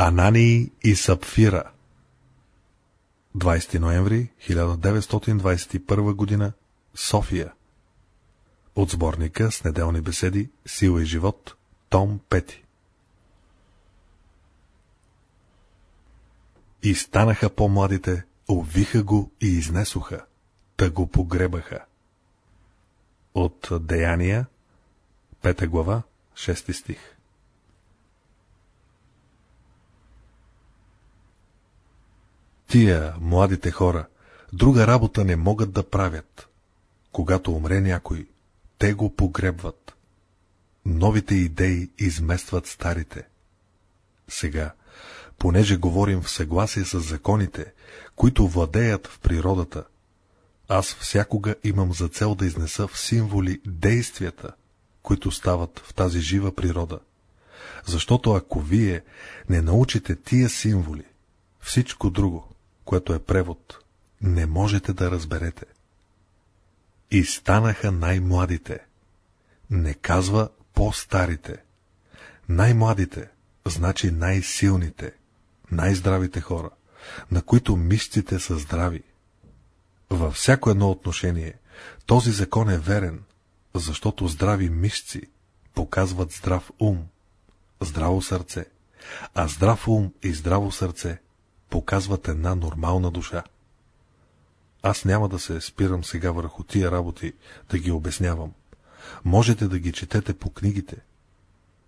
Анании и Сапфира 20 ноември 1921 г. София От сборника с неделни беседи Сила и живот Том 5 И станаха по-младите, увиха го и изнесоха, та го погребаха. От Деяния, 5 глава, 6 стих Тия, младите хора, друга работа не могат да правят. Когато умре някой, те го погребват. Новите идеи изместват старите. Сега, понеже говорим в съгласие с законите, които владеят в природата, аз всякога имам за цел да изнеса в символи действията, които стават в тази жива природа. Защото ако вие не научите тия символи, всичко друго, което е превод, не можете да разберете. И станаха най-младите. Не казва по-старите. Най-младите, значи най-силните, най-здравите хора, на които мишците са здрави. Във всяко едно отношение този закон е верен, защото здрави мишци показват здрав ум, здраво сърце, а здрав ум и здраво сърце показват една нормална душа. Аз няма да се спирам сега върху тия работи, да ги обяснявам. Можете да ги четете по книгите.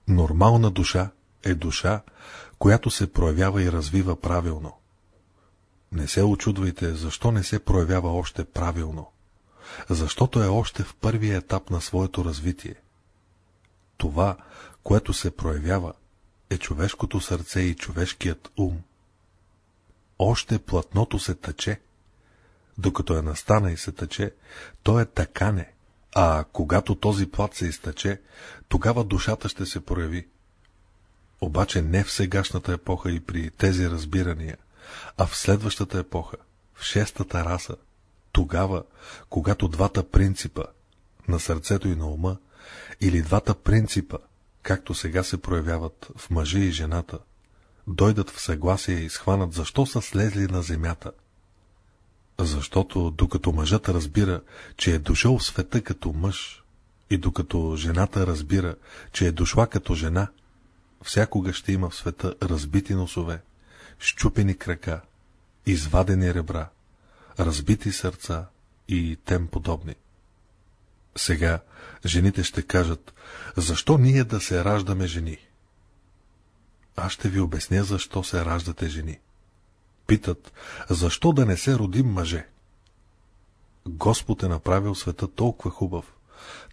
Нормална душа е душа, която се проявява и развива правилно. Не се очудвайте, защо не се проявява още правилно. Защото е още в първия етап на своето развитие. Това, което се проявява, е човешкото сърце и човешкият ум още платното се тъче. Докато е настана и се тъче, то е такане, а когато този плат се изтъче, тогава душата ще се прояви. Обаче не в сегашната епоха и при тези разбирания, а в следващата епоха, в шестата раса, тогава, когато двата принципа, на сърцето и на ума, или двата принципа, както сега се проявяват в мъжа и жената, дойдат в съгласие и схванат защо са слезли на земята. Защото докато мъжът разбира, че е дошъл в света като мъж, и докато жената разбира, че е дошла като жена, всякога ще има в света разбити носове, щупени крака, извадени ребра, разбити сърца и тем подобни. Сега жените ще кажат, защо ние да се раждаме жени? Аз ще ви обясня, защо се раждате жени. Питат, защо да не се родим мъже? Господ е направил света толкова хубав,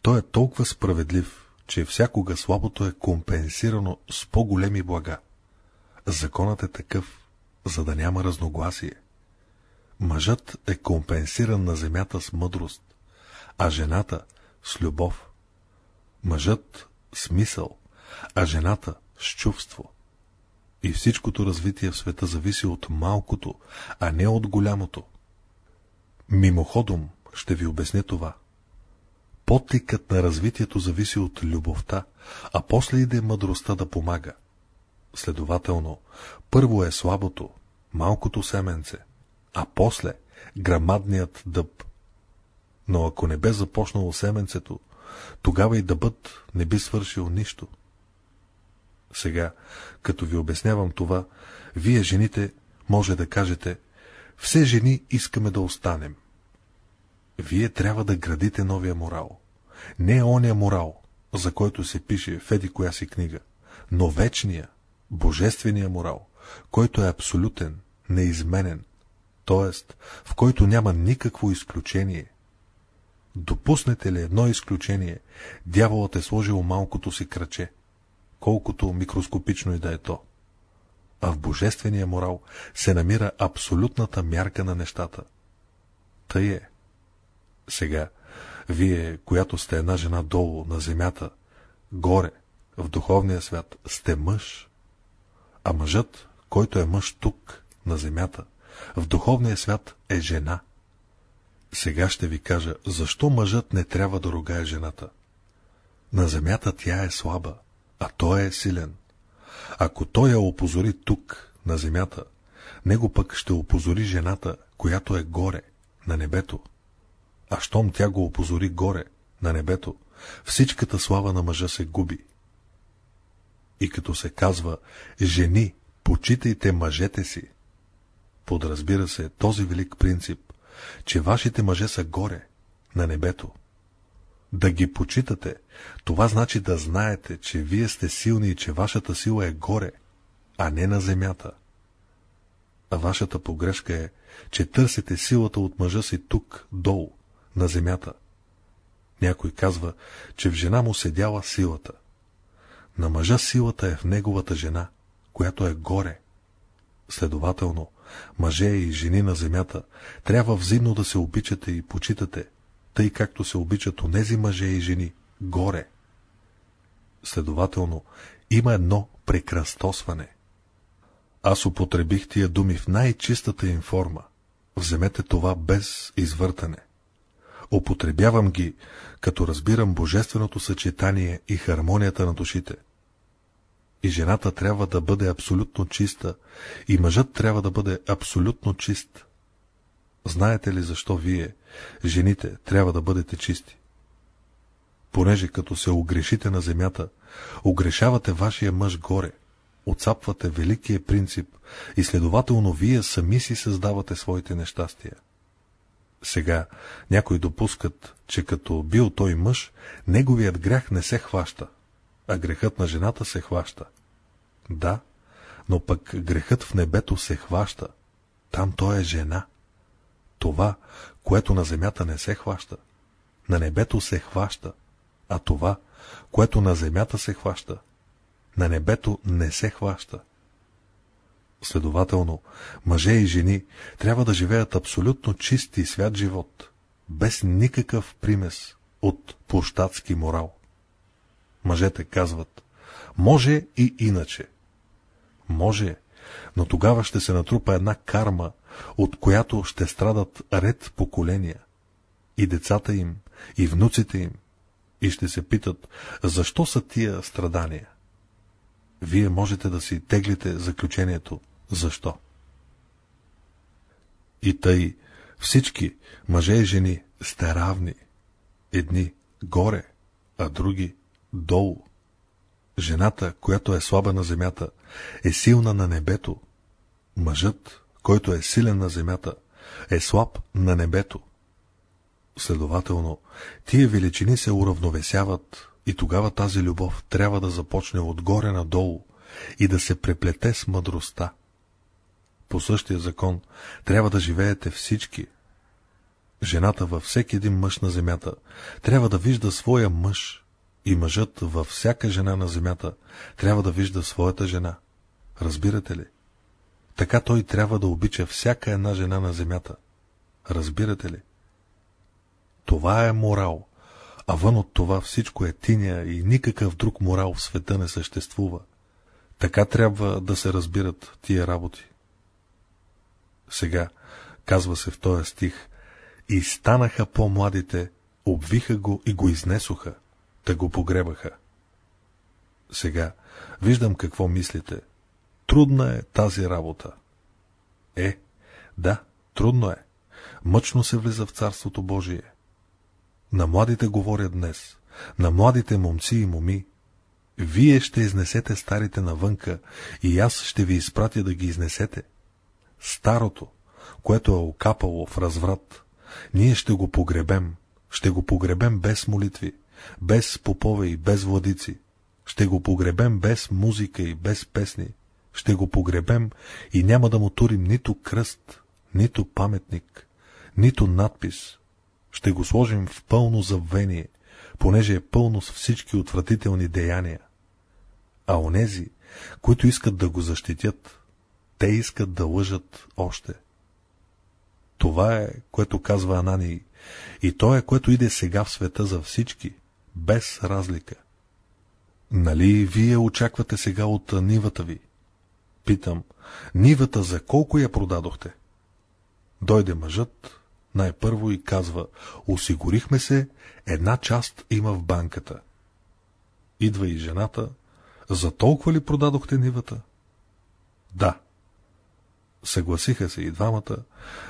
той е толкова справедлив, че всякога слабото е компенсирано с по-големи блага. Законът е такъв, за да няма разногласие. Мъжът е компенсиран на земята с мъдрост, а жената с любов. Мъжът с мисъл, а жената с чувство. И всичкото развитие в света зависи от малкото, а не от голямото. Мимоходом ще ви обясня това. Потикът на развитието зависи от любовта, а после иде мъдростта да помага. Следователно, първо е слабото, малкото семенце, а после грамадният дъб. Но ако не бе започнало семенцето, тогава и дъбът не би свършил нищо. Сега, като ви обяснявам това, вие жените може да кажете, все жени искаме да останем. Вие трябва да градите новия морал. Не оня морал, за който се пише в еди коя си книга, но вечния, божествения морал, който е абсолютен, неизменен, т.е. в който няма никакво изключение. Допуснете ли едно изключение, дяволът е сложил малкото си кръче колкото микроскопично и да е то. А в божествения морал се намира абсолютната мярка на нещата. Тъй е. Сега, вие, която сте една жена долу, на земята, горе, в духовния свят, сте мъж. А мъжът, който е мъж тук, на земята, в духовния свят е жена. Сега ще ви кажа, защо мъжът не трябва да ругае жената. На земята тя е слаба, а той е силен. Ако той я опозори тук, на земята, него пък ще опозори жената, която е горе, на небето. А щом тя го опозори горе, на небето, всичката слава на мъжа се губи. И като се казва, жени, почитайте мъжете си, подразбира се този велик принцип, че вашите мъже са горе, на небето. Да ги почитате, това значи да знаете, че вие сте силни и че вашата сила е горе, а не на земята. А вашата погрешка е, че търсите силата от мъжа си тук, долу, на земята. Някой казва, че в жена му седяла силата. На мъжа силата е в неговата жена, която е горе. Следователно, мъже и жени на земята трябва взаимно да се обичате и почитате, тъй както се обичат онези мъже и жени горе. Следователно, има едно прекръстосване. Аз употребих тия думи в най-чистата им форма. Вземете това без извъртане. Употребявам ги, като разбирам божественото съчетание и хармонията на душите. И жената трябва да бъде абсолютно чиста, и мъжът трябва да бъде абсолютно чист. Знаете ли защо вие, жените, трябва да бъдете чисти? Понеже като се огрешите на земята, огрешавате вашия мъж горе, отцапвате великия принцип и следователно вие сами си създавате своите нещастия. Сега някои допускат, че като бил той мъж, неговият грях не се хваща, а грехът на жената се хваща. Да, но пък грехът в небето се хваща. Там той е жена. Това, което на земята не се хваща, на небето се хваща, а това, което на земята се хваща, на небето не се хваща. Следователно, мъже и жени трябва да живеят абсолютно чист и свят живот, без никакъв примес от площадски морал. Мъжете казват, може и иначе. Може, но тогава ще се натрупа една карма, от която ще страдат ред поколения. И децата им, и внуците им, и ще се питат, защо са тия страдания. Вие можете да си теглите заключението, защо. И тъй, всички, мъже и жени, сте равни. Едни горе, а други долу. Жената, която е слаба на земята, е силна на небето. Мъжът, който е силен на земята, е слаб на небето. Следователно, тия величини се уравновесяват и тогава тази любов трябва да започне отгоре надолу и да се преплете с мъдростта. По същия закон трябва да живеете всички. Жената във всеки един мъж на земята трябва да вижда своя мъж и мъжът във всяка жена на земята трябва да вижда своята жена. Разбирате ли? Така той трябва да обича всяка една жена на земята. Разбирате ли? Това е морал, а вън от това всичко е тиня и никакъв друг морал в света не съществува. Така трябва да се разбират тия работи. Сега, казва се в този стих, и станаха по-младите, обвиха го и го изнесоха, да го погребаха. Сега, виждам какво мислите. Трудна е тази работа. Е, да, трудно е. Мъчно се влиза в Царството Божие. На младите говоря днес, на младите момци и моми. Вие ще изнесете старите навънка и аз ще ви изпратя да ги изнесете. Старото, което е окапало в разврат, ние ще го погребем, ще го погребем без молитви, без попове и без владици, ще го погребем без музика и без песни, ще го погребем и няма да му турим нито кръст, нито паметник, нито надпис. Ще го сложим в пълно забвение, понеже е пълно с всички отвратителни деяния. А онези, които искат да го защитят, те искат да лъжат още. Това е, което казва Анани, и то е, което иде сега в света за всички, без разлика. Нали вие очаквате сега от нивата ви? Питам, нивата за колко я продадохте? Дойде мъжът, най-първо и казва, осигурихме се, една част има в банката. Идва и жената, За толкова ли продадохте нивата? Да. Съгласиха се и двамата,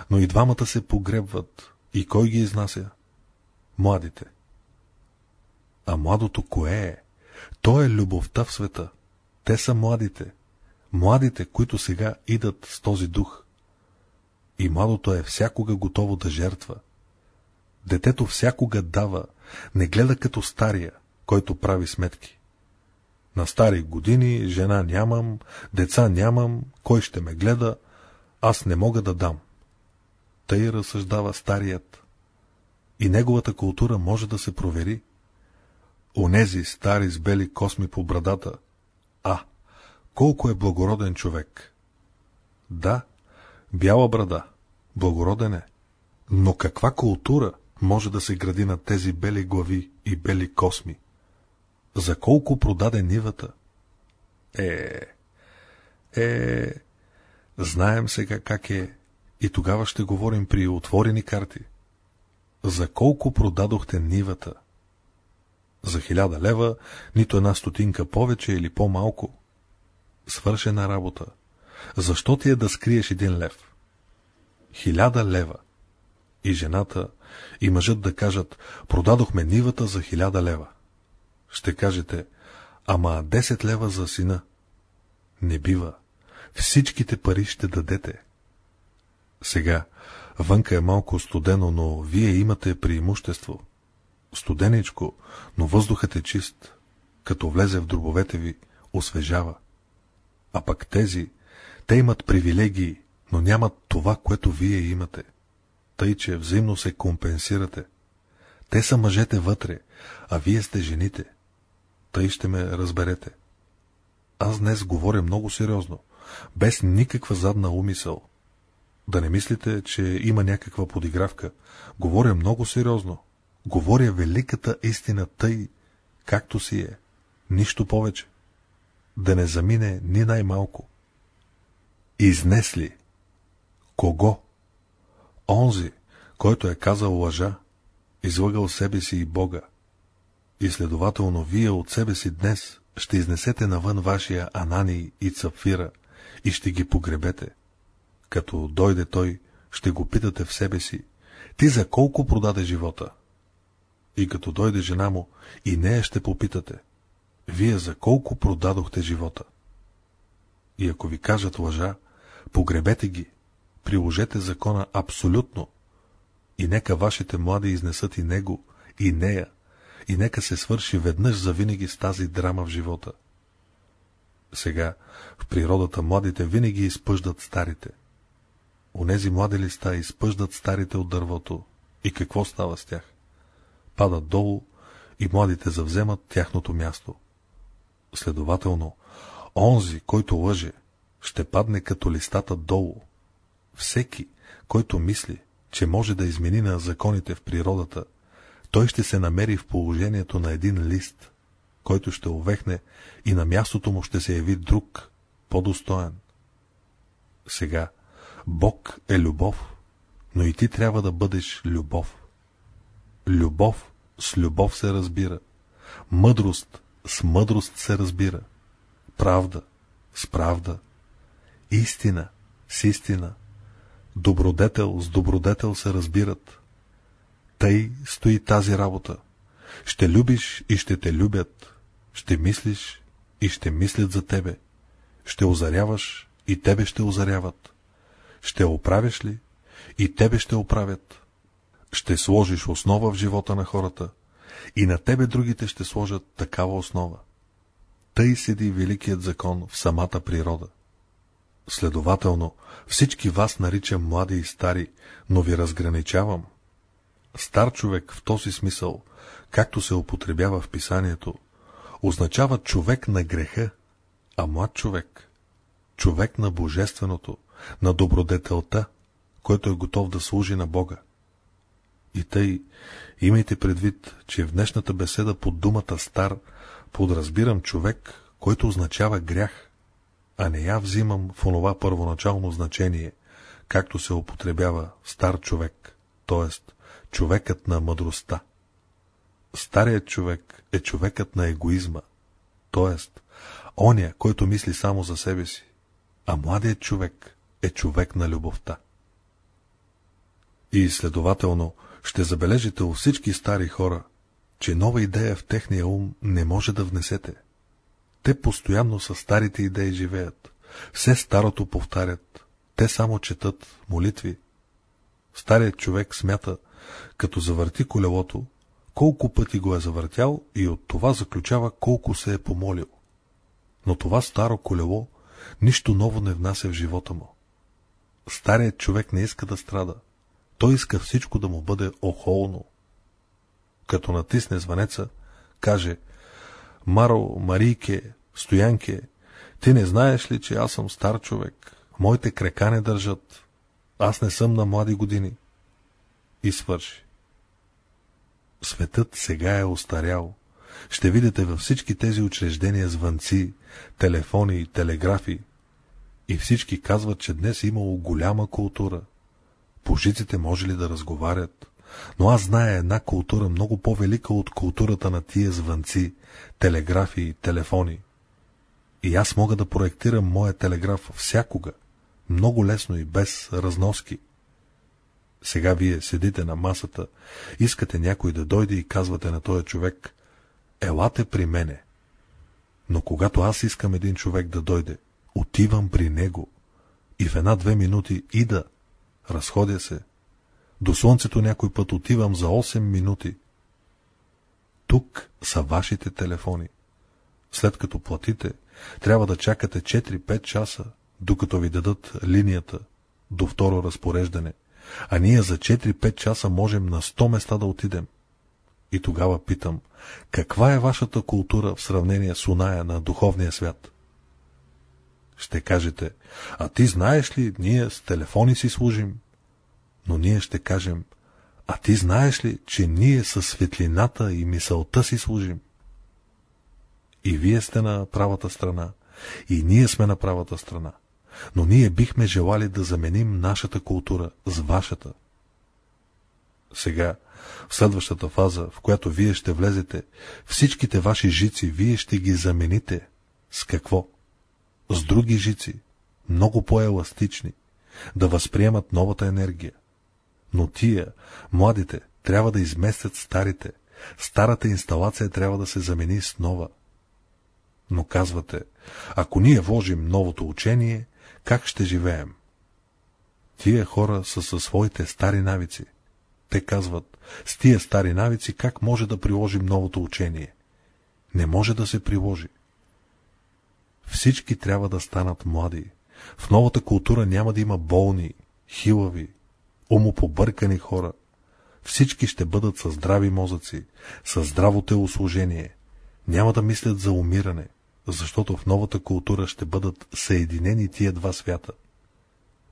но и двамата се погребват. И кой ги изнася? Младите. А младото кое е? То е любовта в света. Те са младите. Младите, които сега идат с този дух. И младото е всякога готово да жертва. Детето всякога дава, не гледа като стария, който прави сметки. На стари години жена нямам, деца нямам, кой ще ме гледа, аз не мога да дам. Тъй разсъждава старият. И неговата култура може да се провери. Онези стари с бели косми по брадата. А, колко е благороден човек! Да, бяла брада, благороден е. Но каква култура може да се гради на тези бели глави и бели косми? За колко продаде нивата? Е, е, знаем сега как е и тогава ще говорим при отворени карти. За колко продадохте нивата? За хиляда лева, нито една стотинка повече или по-малко. Свършена работа. Защо ти е да скриеш един лев? Хиляда лева. И жената, и мъжът да кажат, продадохме нивата за хиляда лева. Ще кажете, ама 10 лева за сина. Не бива. Всичките пари ще дадете. Сега, вънка е малко студено, но вие имате преимущество. Студеничко, но въздухът е чист. Като влезе в дробовете ви, освежава. А пък тези, те имат привилегии, но нямат това, което вие имате. Тъй, че взаимно се компенсирате. Те са мъжете вътре, а вие сте жените. Тъй ще ме разберете. Аз днес говоря много сериозно, без никаква задна умисъл. Да не мислите, че има някаква подигравка. Говоря много сериозно. Говоря великата истина тъй, както си е. Нищо повече. Да не замине ни най-малко. Изнесли. Кого? Онзи, който е казал лъжа, излъгал себе си и Бога. И следователно вие от себе си днес ще изнесете навън вашия Анани и Цапфира и ще ги погребете. Като дойде той, ще го питате в себе си, ти за колко продаде живота? И като дойде жена му, и нея ще попитате, вие за колко продадохте живота? И ако ви кажат лъжа, погребете ги, приложете закона абсолютно, и нека вашите млади изнесат и него, и нея, и нека се свърши веднъж за винаги с тази драма в живота. Сега в природата младите винаги изпъждат старите. Онези млади листа изпъждат старите от дървото. И какво става с тях? Падат долу и младите завземат тяхното място. Следователно, онзи, който лъже, ще падне като листата долу. Всеки, който мисли, че може да измени на законите в природата, той ще се намери в положението на един лист, който ще увехне и на мястото му ще се яви друг, по-достоен. Сега, Бог е любов, но и ти трябва да бъдеш любов. Любов с любов се разбира. Мъдрост с мъдрост се разбира. Правда с правда. Истина с истина. Добродетел с добродетел се разбират. Тъй стои тази работа. Ще любиш и ще те любят. Ще мислиш и ще мислят за тебе. Ще озаряваш и тебе ще озаряват. Ще оправиш ли и тебе ще оправят. Ще сложиш основа в живота на хората и на тебе другите ще сложат такава основа. Тъй седи великият закон в самата природа. Следователно, всички вас наричам млади и стари, но ви разграничавам. Стар човек в този смисъл, както се употребява в писанието, означава човек на греха, а млад човек – човек на божественото, на добродетелта, който е готов да служи на Бога. И тъй, имайте предвид, че в днешната беседа под думата стар подразбирам човек, който означава грях, а не я взимам в онова първоначално значение, както се употребява стар човек, т.е. човекът на мъдростта. Старият човек е човекът на егоизма, т.е. оня, който мисли само за себе си, а младият човек е човек на любовта. И следователно ще забележите у всички стари хора, че нова идея в техния ум не може да внесете. Те постоянно с старите идеи живеят, все старото повтарят, те само четат молитви. Старият човек смята, като завърти колелото, колко пъти го е завъртял и от това заключава колко се е помолил. Но това старо колело нищо ново не внася в живота му. Старият човек не иска да страда. Той иска всичко да му бъде охолно. Като натисне звънеца, каже Маро, Марийке, Стоянке, ти не знаеш ли, че аз съм стар човек? Моите крека не държат. Аз не съм на млади години. И свърши. Светът сега е остарял. Ще видите във всички тези учреждения звънци, телефони телеграфи. И всички казват, че днес е имало голяма култура. Пожиците може ли да разговарят? Но аз зная една култура много по-велика от културата на тия звънци, телеграфи и телефони. И аз мога да проектирам моя телеграф всякога, много лесно и без разноски. Сега вие седите на масата, искате някой да дойде и казвате на този човек, елате при мене. Но когато аз искам един човек да дойде, отивам при него и в една-две минути ида, разходя се. До слънцето някой път отивам за 8 минути. Тук са вашите телефони. След като платите, трябва да чакате 4-5 часа, докато ви дадат линията до второ разпореждане – а ние за 4-5 часа можем на 100 места да отидем. И тогава питам, каква е вашата култура в сравнение с уная на духовния свят? Ще кажете, а ти знаеш ли, ние с телефони си служим? Но ние ще кажем, а ти знаеш ли, че ние със светлината и мисълта си служим? И вие сте на правата страна, и ние сме на правата страна но ние бихме желали да заменим нашата култура с вашата. Сега, в следващата фаза, в която вие ще влезете, всичките ваши жици вие ще ги замените. С какво? С други жици, много по-еластични, да възприемат новата енергия. Но тия, младите, трябва да изместят старите. Старата инсталация трябва да се замени с нова. Но казвате, ако ние вложим новото учение, как ще живеем? Тия хора са със своите стари навици. Те казват, с тия стари навици как може да приложим новото учение? Не може да се приложи. Всички трябва да станат млади. В новата култура няма да има болни, хилави, умопобъркани хора. Всички ще бъдат със здрави мозъци, със здраво телослужение. Няма да мислят за умиране защото в новата култура ще бъдат съединени тия два свята.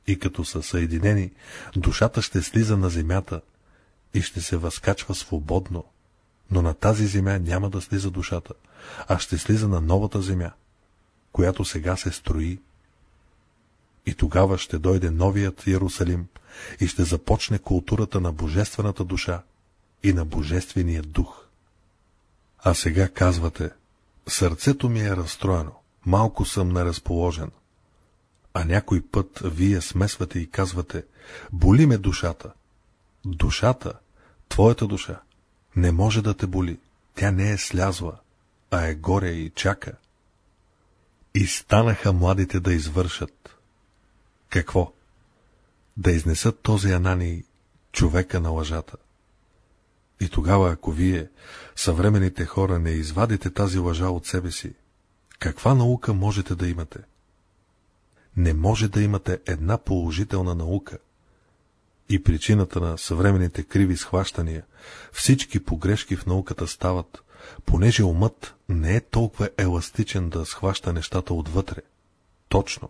И като са съединени, душата ще слиза на земята и ще се възкачва свободно, но на тази земя няма да слиза душата, а ще слиза на новата земя, която сега се строи. И тогава ще дойде новият Иерусалим и ще започне културата на божествената душа и на божествения дух. А сега казвате – Сърцето ми е разстроено, малко съм неразположен. А някой път вие смесвате и казвате, боли ме душата. Душата, твоята душа, не може да те боли. Тя не е слязла, а е горе и чака. И станаха младите да извършат. Какво? Да изнесат този Анани, човека на лъжата. И тогава, ако вие, съвременните хора, не извадите тази лъжа от себе си, каква наука можете да имате? Не може да имате една положителна наука. И причината на съвременните криви схващания, всички погрешки в науката стават, понеже умът не е толкова еластичен да схваща нещата отвътре, точно,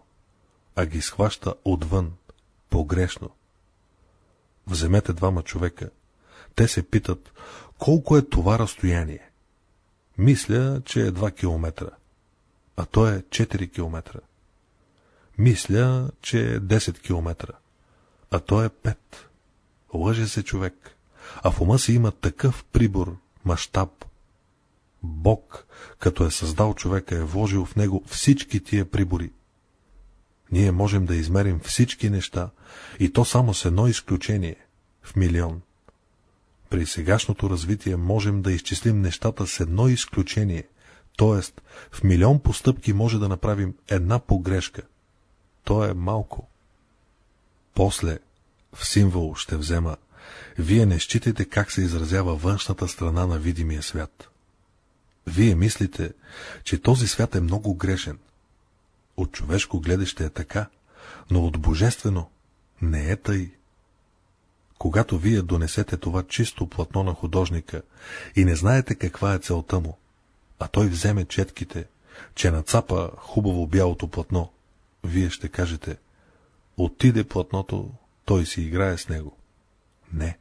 а ги схваща отвън, погрешно. Вземете двама човека, те се питат, колко е това разстояние? Мисля, че е 2 километра, а то е 4 километра. Мисля, че е 10 километра, а то е 5. Лъже се човек, а в ума си има такъв прибор, мащаб. Бог, като е създал човека, е вложил в него всички тия прибори. Ние можем да измерим всички неща, и то само с едно изключение – в милион. При сегашното развитие можем да изчислим нещата с едно изключение, т.е. в милион постъпки може да направим една погрешка. То е малко. После в символ ще взема. Вие не считайте как се изразява външната страна на видимия свят. Вие мислите, че този свят е много грешен. От човешко гледаще е така, но от божествено не е тъй. Когато вие донесете това чисто платно на художника и не знаете каква е целта му, а той вземе четките, че нацапа хубаво бялото платно, вие ще кажете, отиде платното, той си играе с него. Не.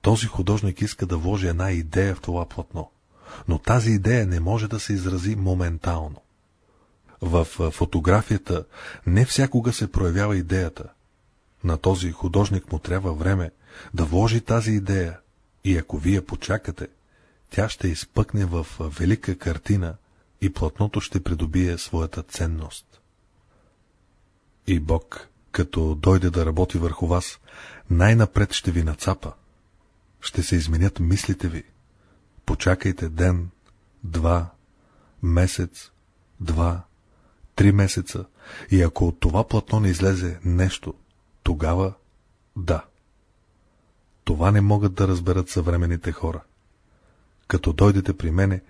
Този художник иска да вложи една идея в това платно, но тази идея не може да се изрази моментално. В фотографията не всякога се проявява идеята. На този художник му трябва време да вложи тази идея и ако вие почакате, тя ще изпъкне в велика картина и платното ще придобие своята ценност. И Бог, като дойде да работи върху вас, най-напред ще ви нацапа. Ще се изменят мислите ви. Почакайте ден, два, месец, два, три месеца и ако от това платно не излезе нещо, тогава да. Това не могат да разберат съвременните хора. Като дойдете при мене,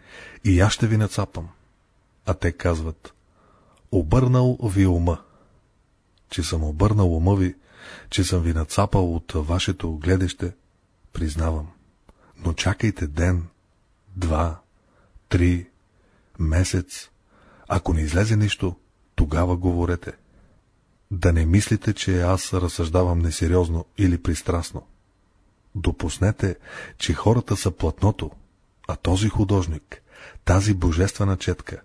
и аз ще ви нацапам. А те казват, обърнал ви ума. Че съм обърнал ума ви, че съм ви нацапал от вашето гледаще, признавам. Но чакайте ден, два, три, месец. Ако не излезе нищо, тогава говорете. Да не мислите, че аз разсъждавам несериозно или пристрастно. Допуснете, че хората са платното, а този художник, тази божествена четка,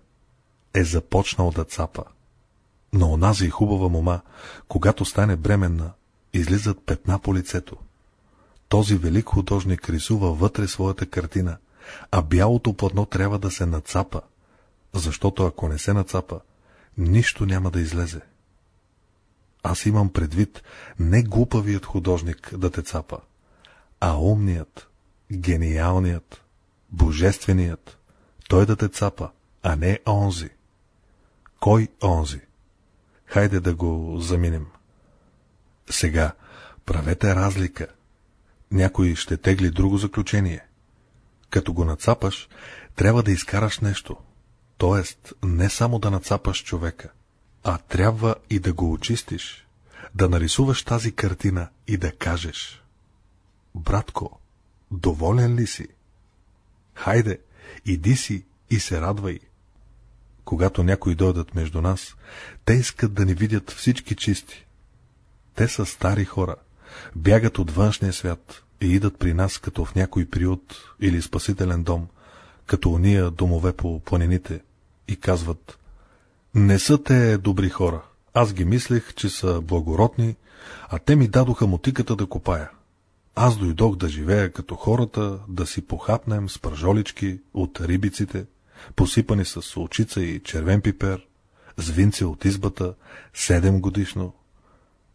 е започнал да цапа. Но онази хубава мома, когато стане бременна, излизат петна по лицето. Този велик художник рисува вътре своята картина, а бялото платно трябва да се нацапа, защото ако не се нацапа, нищо няма да излезе. Аз имам предвид не глупавият художник да те цапа, а умният, гениалният, божественият, той да те цапа, а не онзи. Кой онзи? Хайде да го заминем. Сега правете разлика. Някой ще тегли друго заключение. Като го нацапаш, трябва да изкараш нещо. Тоест, не само да нацапаш човека, а трябва и да го очистиш, да нарисуваш тази картина и да кажеш. Братко, доволен ли си? Хайде, иди си и се радвай. Когато някои дойдат между нас, те искат да ни видят всички чисти. Те са стари хора, бягат от външния свят и идат при нас като в някой приют или спасителен дом, като уния домове по планините и казват Не са те добри хора, аз ги мислех, че са благородни, а те ми дадоха мотиката да копая. Аз дойдох да живея като хората, да си похапнем с пържолички от рибиците, посипани с солчица и червен пипер, с винце от избата, седем годишно.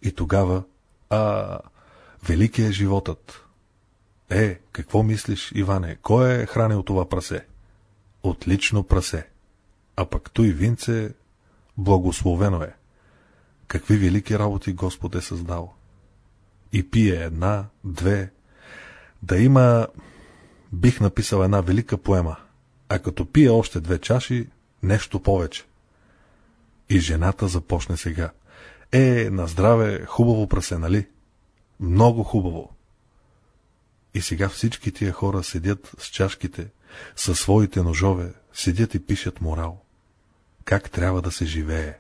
И тогава, а, велики е животът. Е, какво мислиш, Иване, кой е хранил това прасе? Отлично прасе. А пък той винце, благословено е. Какви велики работи Господ е създал и пие една, две. Да има, бих написал една велика поема, а като пие още две чаши, нещо повече. И жената започне сега. Е, на здраве, хубаво прасе, нали? Много хубаво. И сега всички тия хора седят с чашките, със своите ножове, седят и пишат морал. Как трябва да се живее?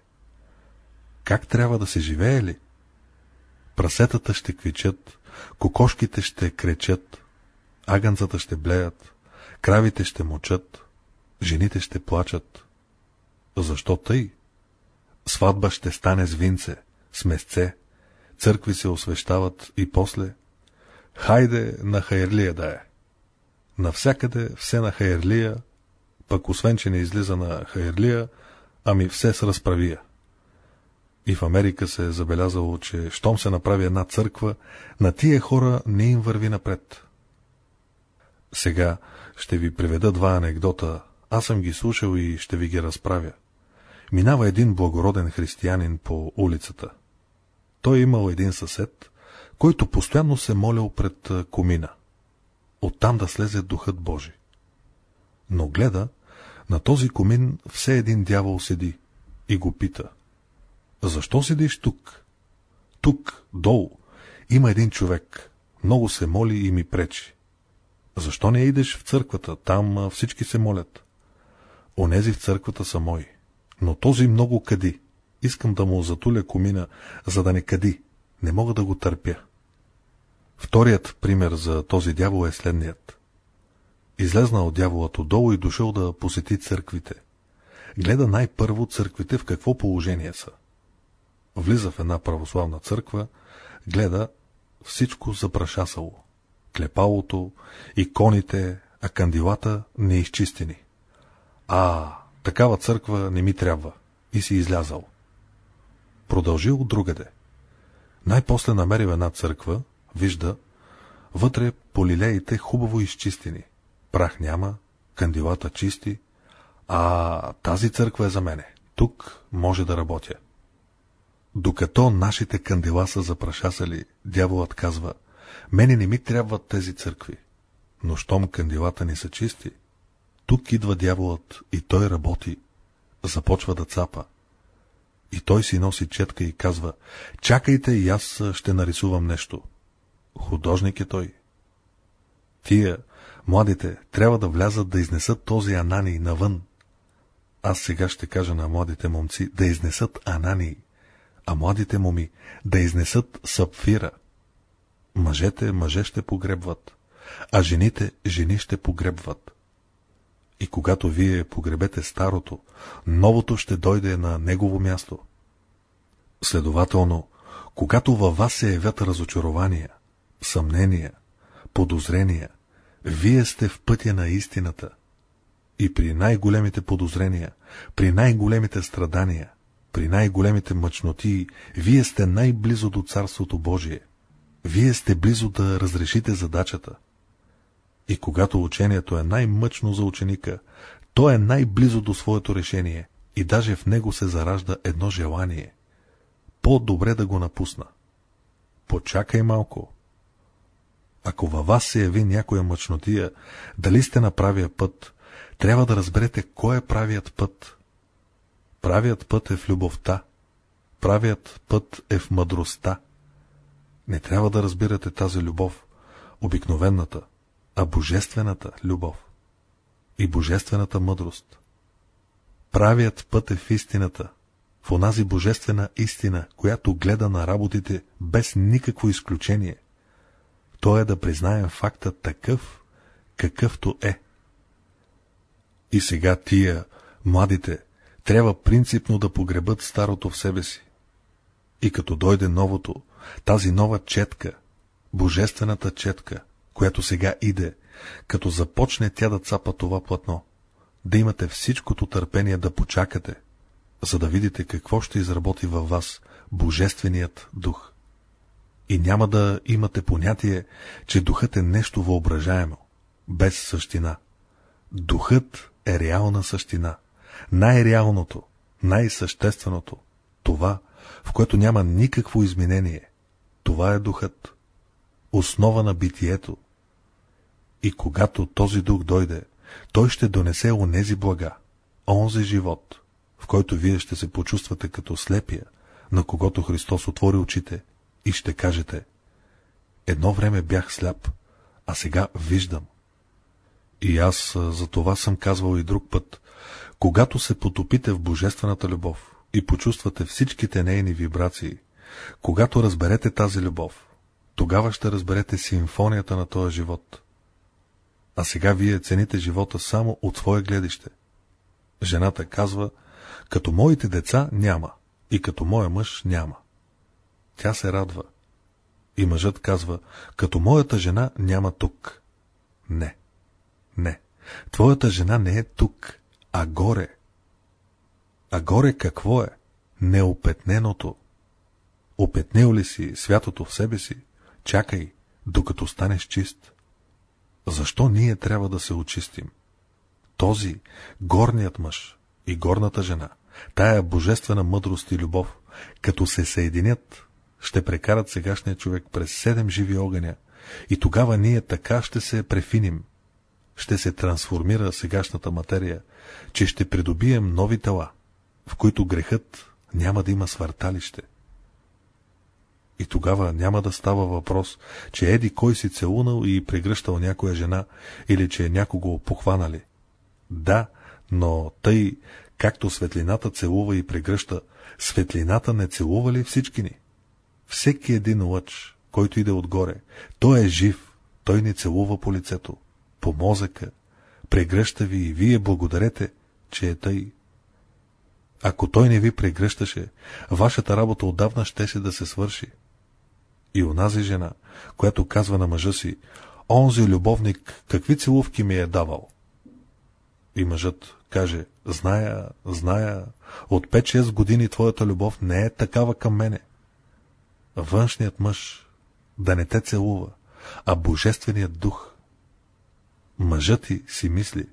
Как трябва да се живее ли? Прасетата ще квичат, кокошките ще кречат, агънцата ще блеят, кравите ще мочат, жените ще плачат. Защо тъй? Сватба ще стане с винце, с месце, църкви се освещават и после. Хайде на Хайрлия да е. Навсякъде все на Хайрлия, Пък освен, че не излиза на Хайрлия, ами все с разправия. И в Америка се е забелязало, че щом се направи една църква, на тия хора не им върви напред. Сега ще ви приведа два анекдота. Аз съм ги слушал и ще ви ги разправя. Минава един благороден християнин по улицата. Той имал един съсед, който постоянно се молял пред комина. Оттам да слезе духът Божи. Но гледа, на този комин все един дявол седи и го пита. Защо седиш тук? Тук, долу, има един човек. Много се моли и ми пречи. Защо не идеш в църквата? Там всички се молят. Онези в църквата са мои. Но този много кади. Искам да му затуля комина, за да не кади. Не мога да го търпя. Вторият пример за този дявол е следният. Излезнал дяволът отдолу и дошъл да посети църквите. Гледа най-първо църквите в какво положение са. Влиза в една православна църква, гледа всичко запрашасало. Клепалото, иконите, а кандилата неизчистени. А, такава църква не ми трябва. И си излязал. Продължил другаде. Най-после намерил една църква, вижда, вътре полилеите хубаво изчистени. Прах няма, кандилата чисти, а тази църква е за мене. Тук може да работя. Докато нашите кандила са запрашасали, дяволът казва, мене не ми трябват тези църкви. Но щом кандилата ни са чисти, тук идва дяволът и той работи, започва да цапа. И той си носи четка и казва, чакайте и аз ще нарисувам нещо. Художник е той. Тия, младите, трябва да влязат да изнесат този Анани навън. Аз сега ще кажа на младите момци да изнесат Анани, а младите моми да изнесат Сапфира. Мъжете мъже ще погребват, а жените жени ще погребват. И когато вие погребете старото, новото ще дойде на негово място. Следователно, когато във вас се явят разочарования, съмнения, подозрения, вие сте в пътя на истината. И при най-големите подозрения, при най-големите страдания, при най-големите мъчноти, вие сте най-близо до Царството Божие. Вие сте близо да разрешите задачата. И когато учението е най-мъчно за ученика, то е най-близо до своето решение и даже в него се заражда едно желание. По-добре да го напусна. Почакай малко. Ако във вас се яви някоя мъчнотия, дали сте на правия път, трябва да разберете кой е правият път. Правият път е в любовта. Правият път е в мъдростта. Не трябва да разбирате тази любов, обикновената, а божествената любов и божествената мъдрост. Правият път е в истината, в онази божествена истина, която гледа на работите без никакво изключение. То е да признаем факта такъв, какъвто е. И сега тия, младите, трябва принципно да погребат старото в себе си. И като дойде новото, тази нова четка, божествената четка, която сега иде, като започне тя да цапа това платно, да имате всичкото търпение да почакате, за да видите какво ще изработи във вас Божественият дух. И няма да имате понятие, че духът е нещо въображаемо, без същина. Духът е реална същина, най-реалното, най-същественото, това, в което няма никакво изменение. Това е духът, основа на битието. И когато този дух дойде, той ще донесе онези блага, онзи живот, в който вие ще се почувствате като слепия, на когото Христос отвори очите и ще кажете Едно време бях сляп, а сега виждам. И аз за това съм казвал и друг път, когато се потопите в божествената любов и почувствате всичките нейни вибрации, когато разберете тази любов, тогава ще разберете симфонията на този живот. А сега вие цените живота само от свое гледище. Жената казва, като моите деца няма и като моя мъж няма. Тя се радва. И мъжът казва, като моята жена няма тук. Не, не. Твоята жена не е тук, а горе. А горе какво е? Неопетненото. Опетнел ли си святото в себе си? Чакай, докато станеш чист. Защо ние трябва да се очистим? Този, горният мъж и горната жена, тая божествена мъдрост и любов, като се съединят, ще прекарат сегашния човек през седем живи огъня и тогава ние така ще се префиним, ще се трансформира сегашната материя, че ще придобием нови тела, в които грехът няма да има свърталище. И тогава няма да става въпрос, че еди кой си целунал и прегръщал някоя жена или че някого похванали. Да, но тъй, както светлината целува и прегръща, светлината не целува ли всички ни? Всеки един лъч, който иде отгоре, той е жив, той ни целува по лицето, по мозъка, прегръща ви и вие благодарете, че е тъй. Ако той не ви прегръщаше, вашата работа отдавна щеше да се свърши. И онази жена, която казва на мъжа си, онзи любовник какви целувки ми е давал. И мъжът каже, зная, зная, от 5-6 години твоята любов не е такава към мене. Външният мъж да не те целува, а божественият дух. Мъжът ти си мисли,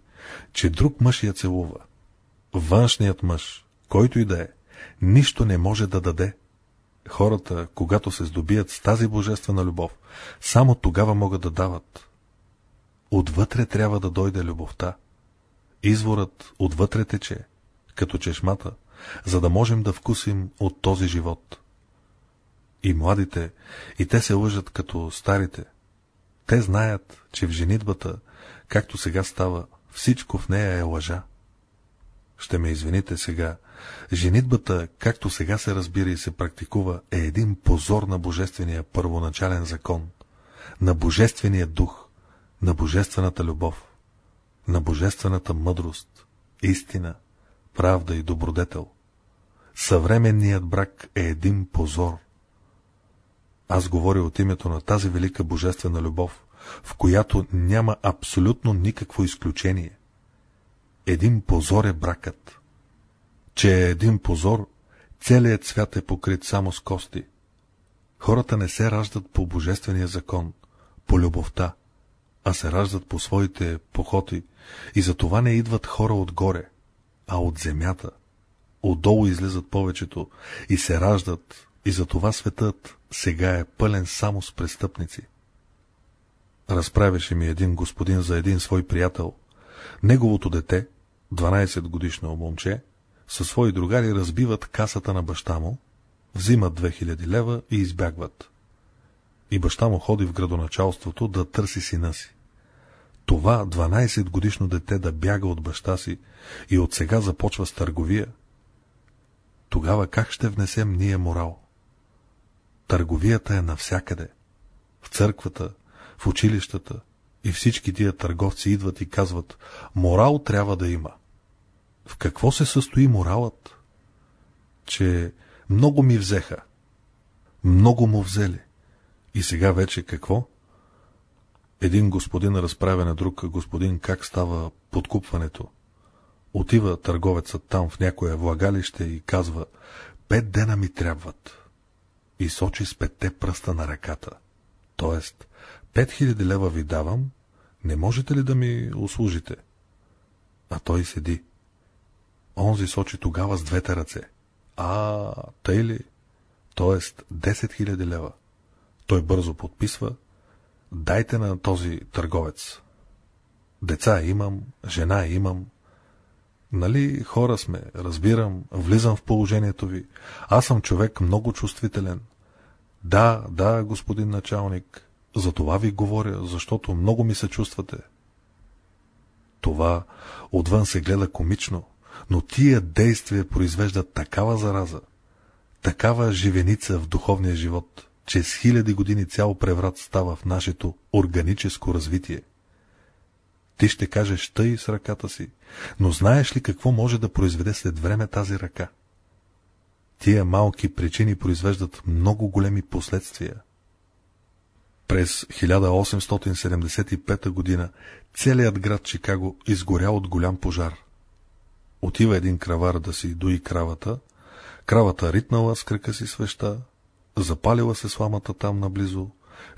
че друг мъж я целува. Външният мъж, който и да е, нищо не може да даде. Хората, когато се здобият с тази божествена любов, само тогава могат да дават. Отвътре трябва да дойде любовта. Изворът отвътре тече, като чешмата, за да можем да вкусим от този живот. И младите, и те се лъжат като старите. Те знаят, че в женитбата, както сега става, всичко в нея е лъжа. Ще ме извините сега. Женитбата, както сега се разбира и се практикува, е един позор на божествения първоначален закон, на божествения дух, на божествената любов, на божествената мъдрост, истина, правда и добродетел. Съвременният брак е един позор. Аз говоря от името на тази велика божествена любов, в която няма абсолютно никакво изключение. Един позор е бракът. Че е един позор, целият свят е покрит само с кости. Хората не се раждат по божествения закон, по любовта, а се раждат по своите похоти и за това не идват хора отгоре, а от земята. Отдолу излизат повечето и се раждат, и за това светът сега е пълен само с престъпници. Разправяше ми един господин за един свой приятел. Неговото дете, 12 годишно момче, със свои другари разбиват касата на баща му, взимат 2000 лева и избягват. И баща му ходи в градоначалството да търси сина си. Това 12 годишно дете да бяга от баща си и от сега започва с търговия. Тогава как ще внесем ние морал? Търговията е навсякъде. В църквата, в училищата и всички тия търговци идват и казват, морал трябва да има. В какво се състои моралът? Че много ми взеха. Много му взели. И сега вече какво? Един господин разправя на друг господин как става подкупването. Отива търговецът там в някое влагалище и казва, пет дена ми трябват и сочи с петте пръста на ръката. Тоест, пет хиляди лева ви давам, не можете ли да ми услужите? А той седи. Онзи сочи тогава с двете ръце. А, тъй ли? Тоест, 10 хиляди лева. Той бързо подписва. Дайте на този търговец. Деца имам, жена имам, Нали, хора сме, разбирам, влизам в положението ви. Аз съм човек много чувствителен. Да, да, господин началник, за това ви говоря, защото много ми се чувствате. Това отвън се гледа комично, но тия действия произвеждат такава зараза, такава живеница в духовния живот, че с хиляди години цял преврат става в нашето органическо развитие. Ти ще кажеш тъй с ръката си, но знаеш ли какво може да произведе след време тази ръка? Тия малки причини произвеждат много големи последствия. През 1875 година целият град Чикаго изгоря от голям пожар. Отива един кравар да си дои кравата, кравата ритнала с кръка си свеща, запалила се сламата там наблизо,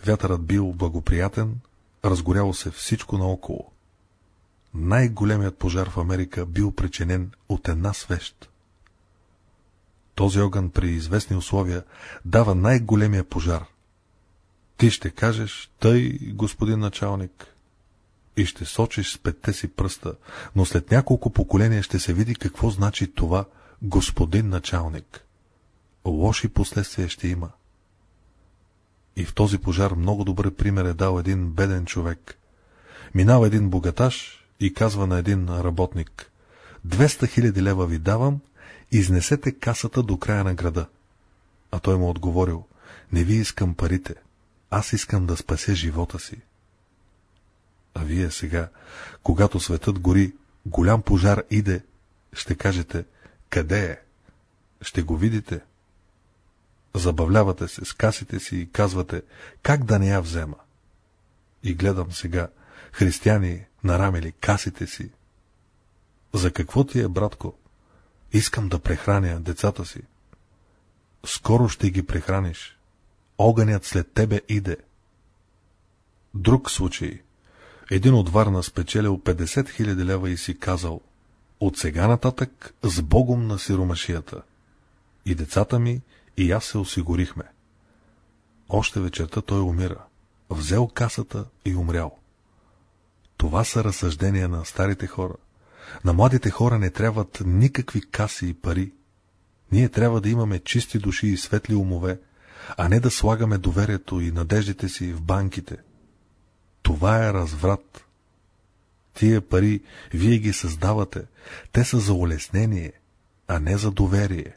вятърът бил благоприятен, разгоряло се всичко наоколо. Най-големият пожар в Америка бил причинен от една свещ. Този огън при известни условия дава най-големия пожар. Ти ще кажеш, тъй, господин началник, и ще сочиш с петте си пръста, но след няколко поколения ще се види какво значи това господин началник. Лоши последствия ще има. И в този пожар много добър пример е дал един беден човек. Минава един богаташ и казва на един работник. 200 хиляди лева ви давам, изнесете касата до края на града. А той му отговорил, не ви искам парите, аз искам да спася живота си. А вие сега, когато светът гори, голям пожар иде, ще кажете, къде е? Ще го видите. Забавлявате се с касите си и казвате, как да не я взема? И гледам сега, християни нарамили касите си. За какво ти е, братко? Искам да прехраня децата си. Скоро ще ги прехраниш. Огънят след тебе иде. Друг случай. Един от Варна спечелил 50 000 лева и си казал, от сега нататък с Богом на сиромашията. И децата ми, и аз се осигурихме. Още вечерта той умира. Взел касата и умрял. Това са разсъждения на старите хора. На младите хора не трябват никакви каси и пари. Ние трябва да имаме чисти души и светли умове, а не да слагаме доверието и надеждите си в банките. Това е разврат. Тия пари вие ги създавате, те са за улеснение, а не за доверие.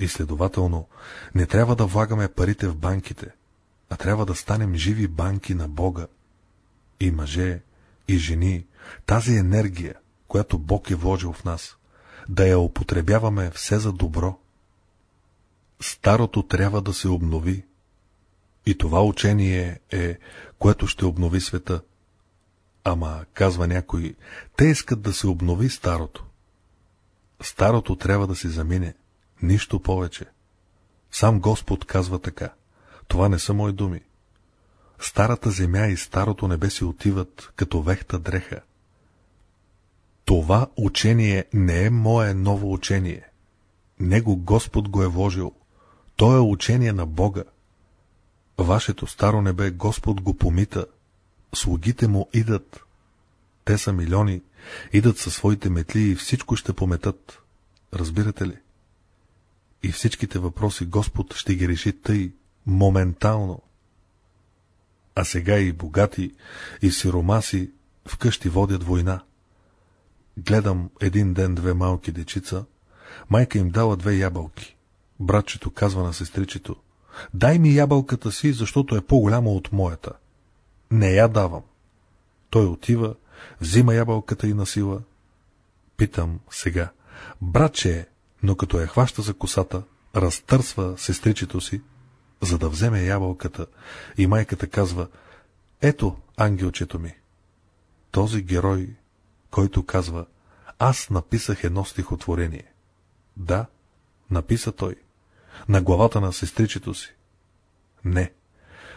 И следователно, не трябва да влагаме парите в банките, а трябва да станем живи банки на Бога. И мъже, и жени, тази енергия, която Бог е вложил в нас, да я употребяваме все за добро. Старото трябва да се обнови. И това учение е, което ще обнови света. Ама, казва някой, те искат да се обнови старото. Старото трябва да се замине, нищо повече. Сам Господ казва така. Това не са мои думи. Старата земя и старото небе си отиват като вехта дреха. Това учение не е мое ново учение. Него Господ го е вложил. То е учение на Бога. Вашето старо небе Господ го помита. Слугите му идат. Те са милиони, идат със своите метли и всичко ще пометат. Разбирате ли? И всичките въпроси Господ ще ги реши тъй, моментално. А сега и богати, и сиромаси вкъщи водят война. Гледам един ден две малки дечица, майка им дала две ябълки. Братчето казва на сестричето, дай ми ябълката си, защото е по-голяма от моята. Не я давам. Той отива, взима ябълката и насила. Питам сега, братче е, но като я хваща за косата, разтърсва сестричето си, за да вземе ябълката, и майката казва, ето, ангелчето ми. Този герой, който казва, аз написах едно стихотворение. Да, написа той. На главата на сестричето си. Не.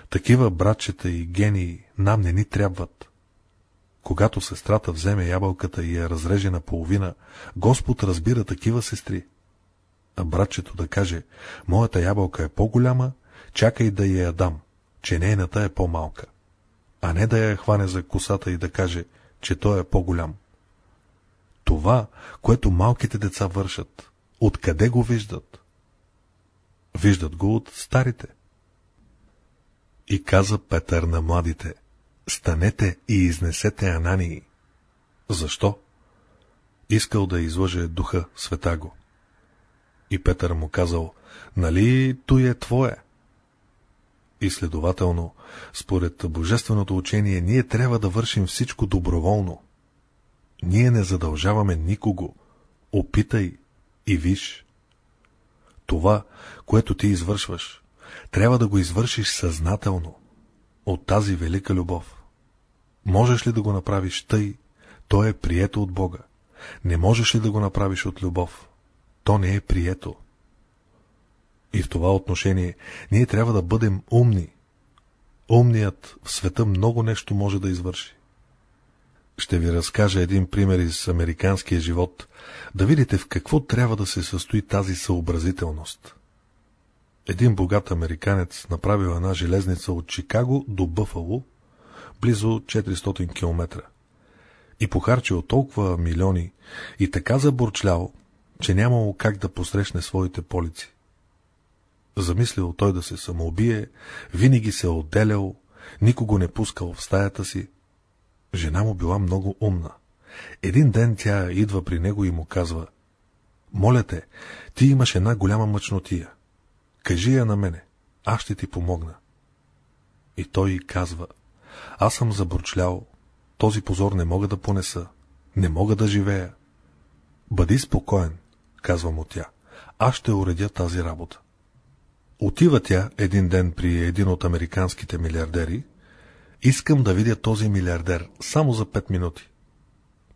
Такива братчета и гении нам не ни трябват. Когато сестрата вземе ябълката и я разреже на половина, Господ разбира такива сестри. А братчето да каже, моята ябълка е по-голяма, чакай да я дам, че нейната е по-малка. А не да я хване за косата и да каже, че той е по-голям. Това, което малките деца вършат, откъде го виждат? Виждат го от старите. И каза Петър на младите, станете и изнесете Анании. Защо? Искал да излъже духа света го. И Петър му казал, нали той е твое? И следователно, според божественото учение, ние трябва да вършим всичко доброволно. Ние не задължаваме никого. Опитай и виж. Това, което ти извършваш, трябва да го извършиш съзнателно, от тази велика любов. Можеш ли да го направиш тъй, то е прието от Бога. Не можеш ли да го направиш от любов, то не е прието. И в това отношение ние трябва да бъдем умни. Умният в света много нещо може да извърши. Ще ви разкажа един пример из американския живот, да видите в какво трябва да се състои тази съобразителност. Един богат американец направил една железница от Чикаго до Бъфало, близо 400 км. И похарчил толкова милиони и така заборчлял, че нямало как да посрещне своите полици. Замислил той да се самоубие, винаги се отделял, никого не пускал в стаята си. Жена му била много умна. Един ден тя идва при него и му казва «Моля те, ти имаш една голяма мъчнотия. Кажи я на мене, аз ще ти помогна». И той казва «Аз съм заборчлял, този позор не мога да понеса, не мога да живея». Бъди спокоен, казва му тя, аз ще уредя тази работа. Отива тя един ден при един от американските милиардери. Искам да видя този милиардер само за пет минути.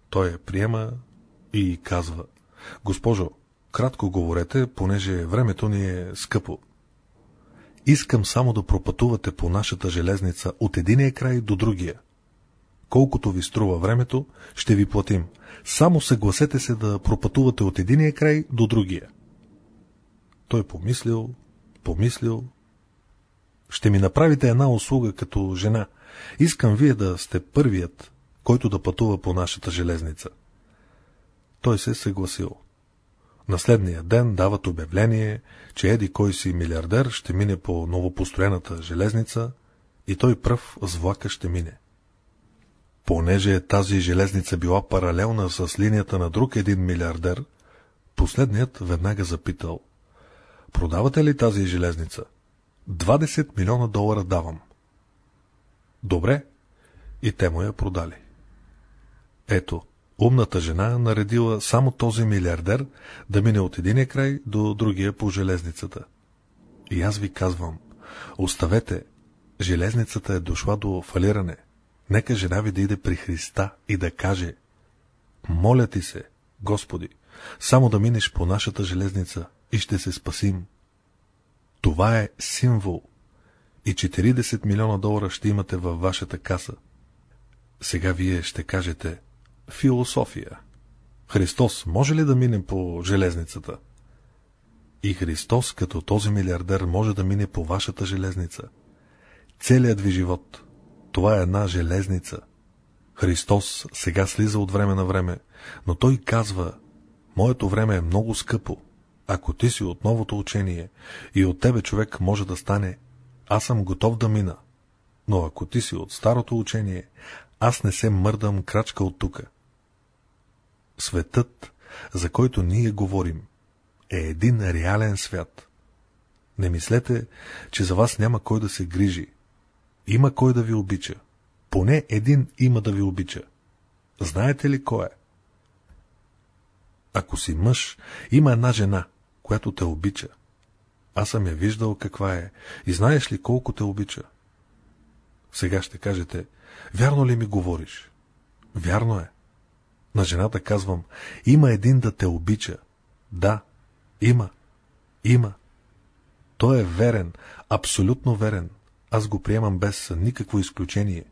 Той я приема и казва, госпожо, кратко говорете, понеже времето ни е скъпо. Искам само да пропътувате по нашата железница от единия край до другия. Колкото ви струва времето, ще ви платим. Само съгласете се да пропътувате от единия край до другия. Той помислил, помислил. Ще ми направите една услуга като жена. Искам вие да сте първият, който да пътува по нашата железница. Той се съгласил. На следния ден дават обявление, че еди кой си милиардер ще мине по новопостроената железница и той пръв с влака ще мине. Понеже тази железница била паралелна с линията на друг един милиардер, последният веднага запитал – Продавате ли тази железница? 20 милиона долара давам. Добре. И те му я продали. Ето, умната жена наредила само този милиардер да мине от единия край до другия по железницата. И аз ви казвам, оставете, железницата е дошла до фалиране. Нека жена ви да иде при Христа и да каже, моля ти се, Господи, само да минеш по нашата железница и ще се спасим. Това е символ. И 40 милиона долара ще имате във вашата каса. Сега вие ще кажете философия. Христос може ли да мине по железницата? И Христос, като този милиардер, може да мине по вашата железница. Целият ви живот, това е една железница. Христос сега слиза от време на време, но Той казва, моето време е много скъпо. Ако ти си от новото учение и от тебе човек може да стане, аз съм готов да мина. Но ако ти си от старото учение, аз не се мърдам крачка от тука. Светът, за който ние говорим, е един реален свят. Не мислете, че за вас няма кой да се грижи. Има кой да ви обича. Поне един има да ви обича. Знаете ли кой е? Ако си мъж, има една жена, която те обича. Аз съм я виждал каква е и знаеш ли колко те обича? Сега ще кажете, вярно ли ми говориш? Вярно е. На жената казвам, има един да те обича. Да, има. Има. Той е верен, абсолютно верен. Аз го приемам без никакво изключение.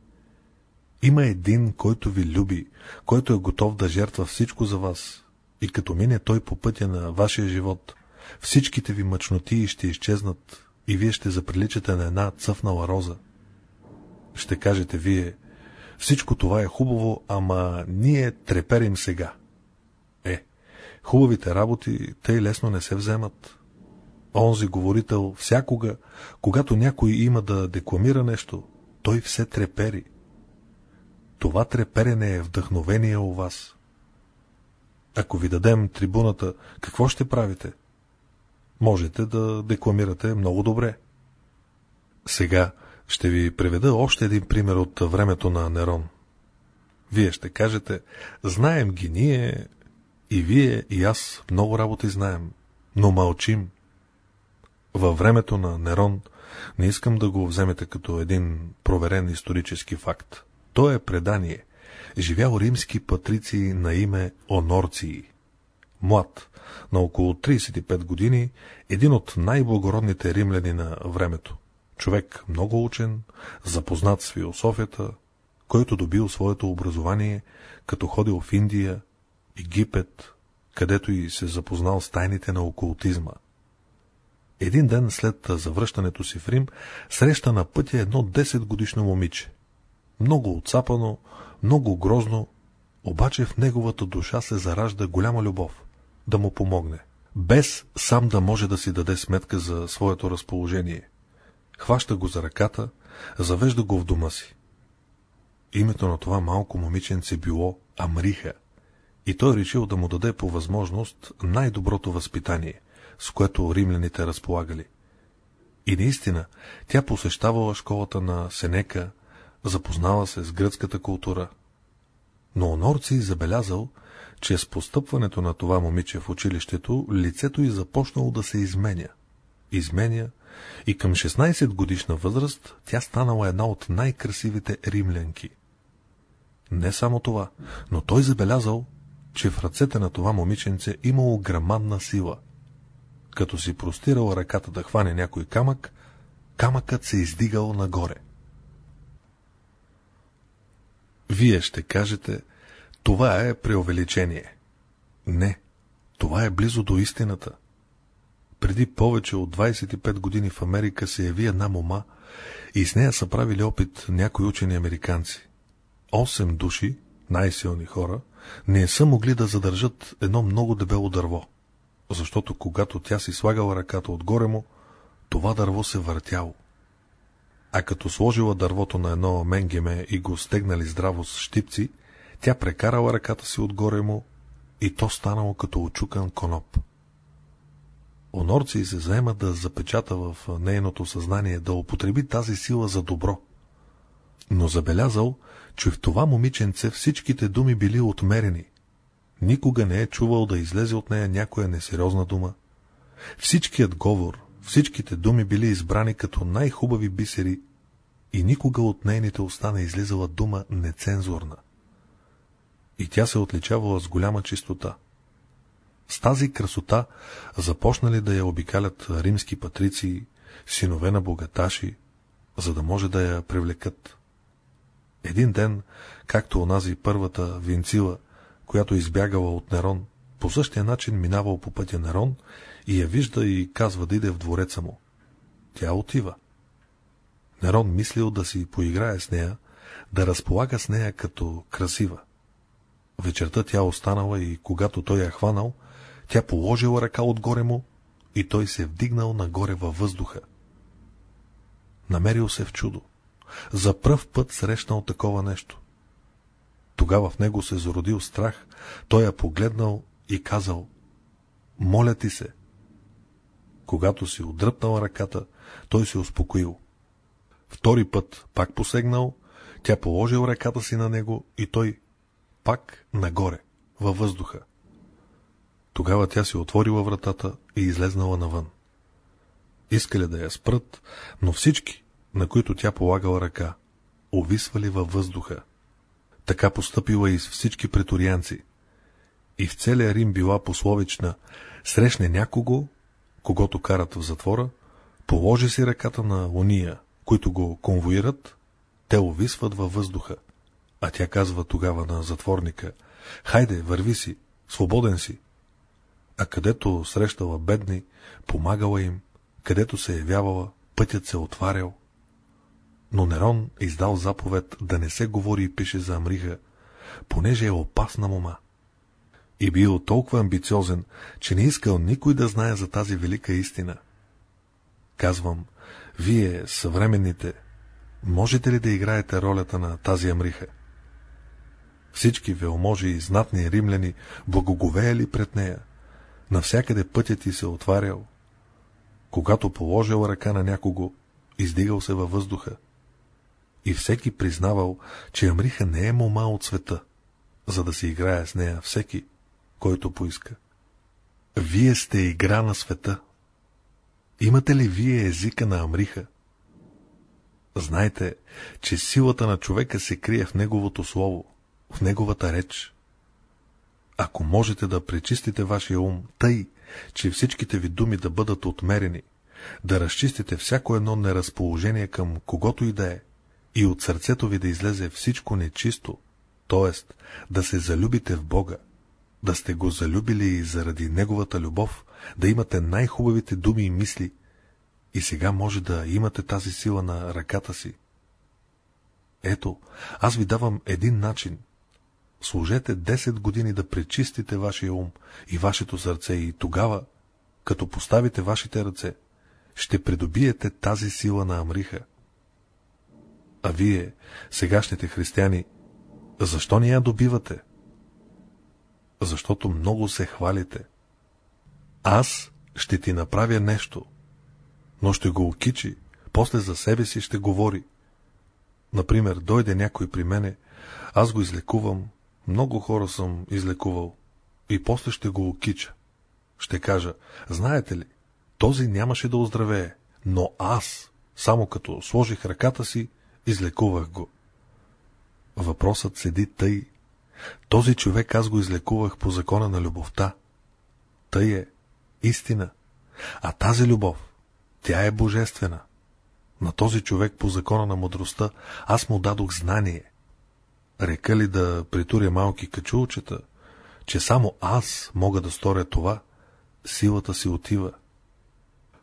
Има един, който ви люби, който е готов да жертва всичко за вас. И като мине той по пътя на вашия живот, Всичките ви мъчноти ще изчезнат и вие ще заприличате на една цъфнала роза. Ще кажете вие, всичко това е хубаво, ама ние треперим сега. Е, хубавите работи тъй лесно не се вземат. Онзи говорител всякога, когато някой има да декламира нещо, той все трепери. Това треперене е вдъхновение у вас. Ако ви дадем трибуната, какво ще правите? Можете да декламирате много добре. Сега ще ви приведа още един пример от времето на Нерон. Вие ще кажете, знаем ги ние, и вие, и аз много работи знаем, но мълчим. Във времето на Нерон Не искам да го вземете като един проверен исторически факт. То е предание. Живял римски патрици на име Онорции. Млад, на около 35 години, един от най-благородните римляни на времето. Човек много учен, запознат с философията, който добил своето образование, като ходил в Индия, Египет, където и се запознал с тайните на окултизма. Един ден след завръщането си в Рим, среща на пътя едно 10 годишно момиче. Много отцапано, много грозно, обаче в неговата душа се заражда голяма любов, да му помогне, без сам да може да си даде сметка за своето разположение. Хваща го за ръката, завежда го в дома си. Името на това малко момиченце било Амриха, и той решил да му даде по възможност най-доброто възпитание, с което римляните разполагали. И наистина, тя посещавала школата на Сенека, запознала се с гръцката култура. Но Онорци забелязал, че с постъпването на това момиче в училището, лицето й започнало да се изменя. Изменя и към 16 годишна възраст тя станала една от най-красивите римлянки. Не само това, но той забелязал, че в ръцете на това момиченце имало грамадна сила. Като си простирал ръката да хване някой камък, камъкът се издигал нагоре. Вие ще кажете, това е преувеличение. Не, това е близо до истината. Преди повече от 25 години в Америка се яви една мома и с нея са правили опит някои учени американци. Осем души, най-силни хора, не са могли да задържат едно много дебело дърво, защото когато тя си слагала ръката отгоре му, това дърво се въртяло. А като сложила дървото на едно менгеме и го стегнали здраво с щипци, тя прекарала ръката си отгоре му и то станало като очукан коноп. Онорци се заема да запечата в нейното съзнание да употреби тази сила за добро. Но забелязал, че в това момиченце всичките думи били отмерени. Никога не е чувал да излезе от нея някоя несериозна дума. Всичкият говор, всичките думи били избрани като най-хубави бисери и никога от нейните уста не излизала дума нецензурна. И тя се отличавала с голяма чистота. С тази красота започнали да я обикалят римски патрици, синове на богаташи, за да може да я привлекат. Един ден, както онази първата Винцила, която избягала от Нерон, по същия начин минавал по пътя Нерон и я вижда и казва да иде в двореца му. Тя отива. Нерон мислил да си поиграе с нея, да разполага с нея като красива. Вечерта тя останала и когато той я хванал, тя положила ръка отгоре му и той се вдигнал нагоре във въздуха. Намерил се в чудо. За пръв път срещнал такова нещо. Тогава в него се зародил страх, той я погледнал и казал «Моля ти се». Когато си отдръпнал ръката, той се успокоил. Втори път пак посегнал, тя положил ръката си на него и той пак нагоре, във въздуха. Тогава тя си отворила вратата и излезнала навън. Искали да я спрат, но всички, на които тя полагала ръка, увисвали във въздуха. Така постъпила и с всички преторианци. И в целия Рим била пословична, срещне някого, когато карат в затвора, положи си ръката на уния, които го конвоират, те увисват във въздуха. А тя казва тогава на затворника, хайде, върви си, свободен си. А където срещала бедни, помагала им, където се явявала, пътят се отварял. Но Нерон издал заповед да не се говори и пише за Амриха, понеже е опасна мома. И бил толкова амбициозен, че не искал никой да знае за тази велика истина. Казвам, вие, съвременните, можете ли да играете ролята на тази Амриха? Всички велможи и знатни римляни благоговеяли пред нея. Навсякъде пътят ти се отварял. Когато положил ръка на някого, издигал се във въздуха. И всеки признавал, че Амриха не е мома от света, за да се играе с нея всеки, който поиска. Вие сте игра на света. Имате ли вие езика на Амриха, Знайте, че силата на човека се крие в неговото слово, в неговата реч. Ако можете да пречистите вашия ум тъй, че всичките ви думи да бъдат отмерени, да разчистите всяко едно неразположение към когото и да е, и от сърцето ви да излезе всичко нечисто, т.е. да се залюбите в Бога, да сте го залюбили и заради Неговата любов, да имате най-хубавите думи и мисли, и сега може да имате тази сила на ръката си. Ето, аз ви давам един начин. Служете 10 години да пречистите вашия ум и вашето сърце и тогава, като поставите вашите ръце, ще придобиете тази сила на Амриха. А вие, сегашните християни, защо не я добивате? Защото много се хвалите. Аз ще ти направя нещо, но ще го окичи, после за себе си ще говори. Например, дойде някой при мене, аз го излекувам, много хора съм излекувал, и после ще го окича. Ще кажа, знаете ли, този нямаше да оздравее, но аз, само като сложих ръката си, излекувах го. Въпросът седи тъй. Този човек аз го излекувах по закона на любовта. Тъй е. Истина. А тази любов, тя е божествена. На този човек по закона на мъдростта аз му дадох знание. Река ли да притуря малки качулчета, че само аз мога да сторя това, силата си отива.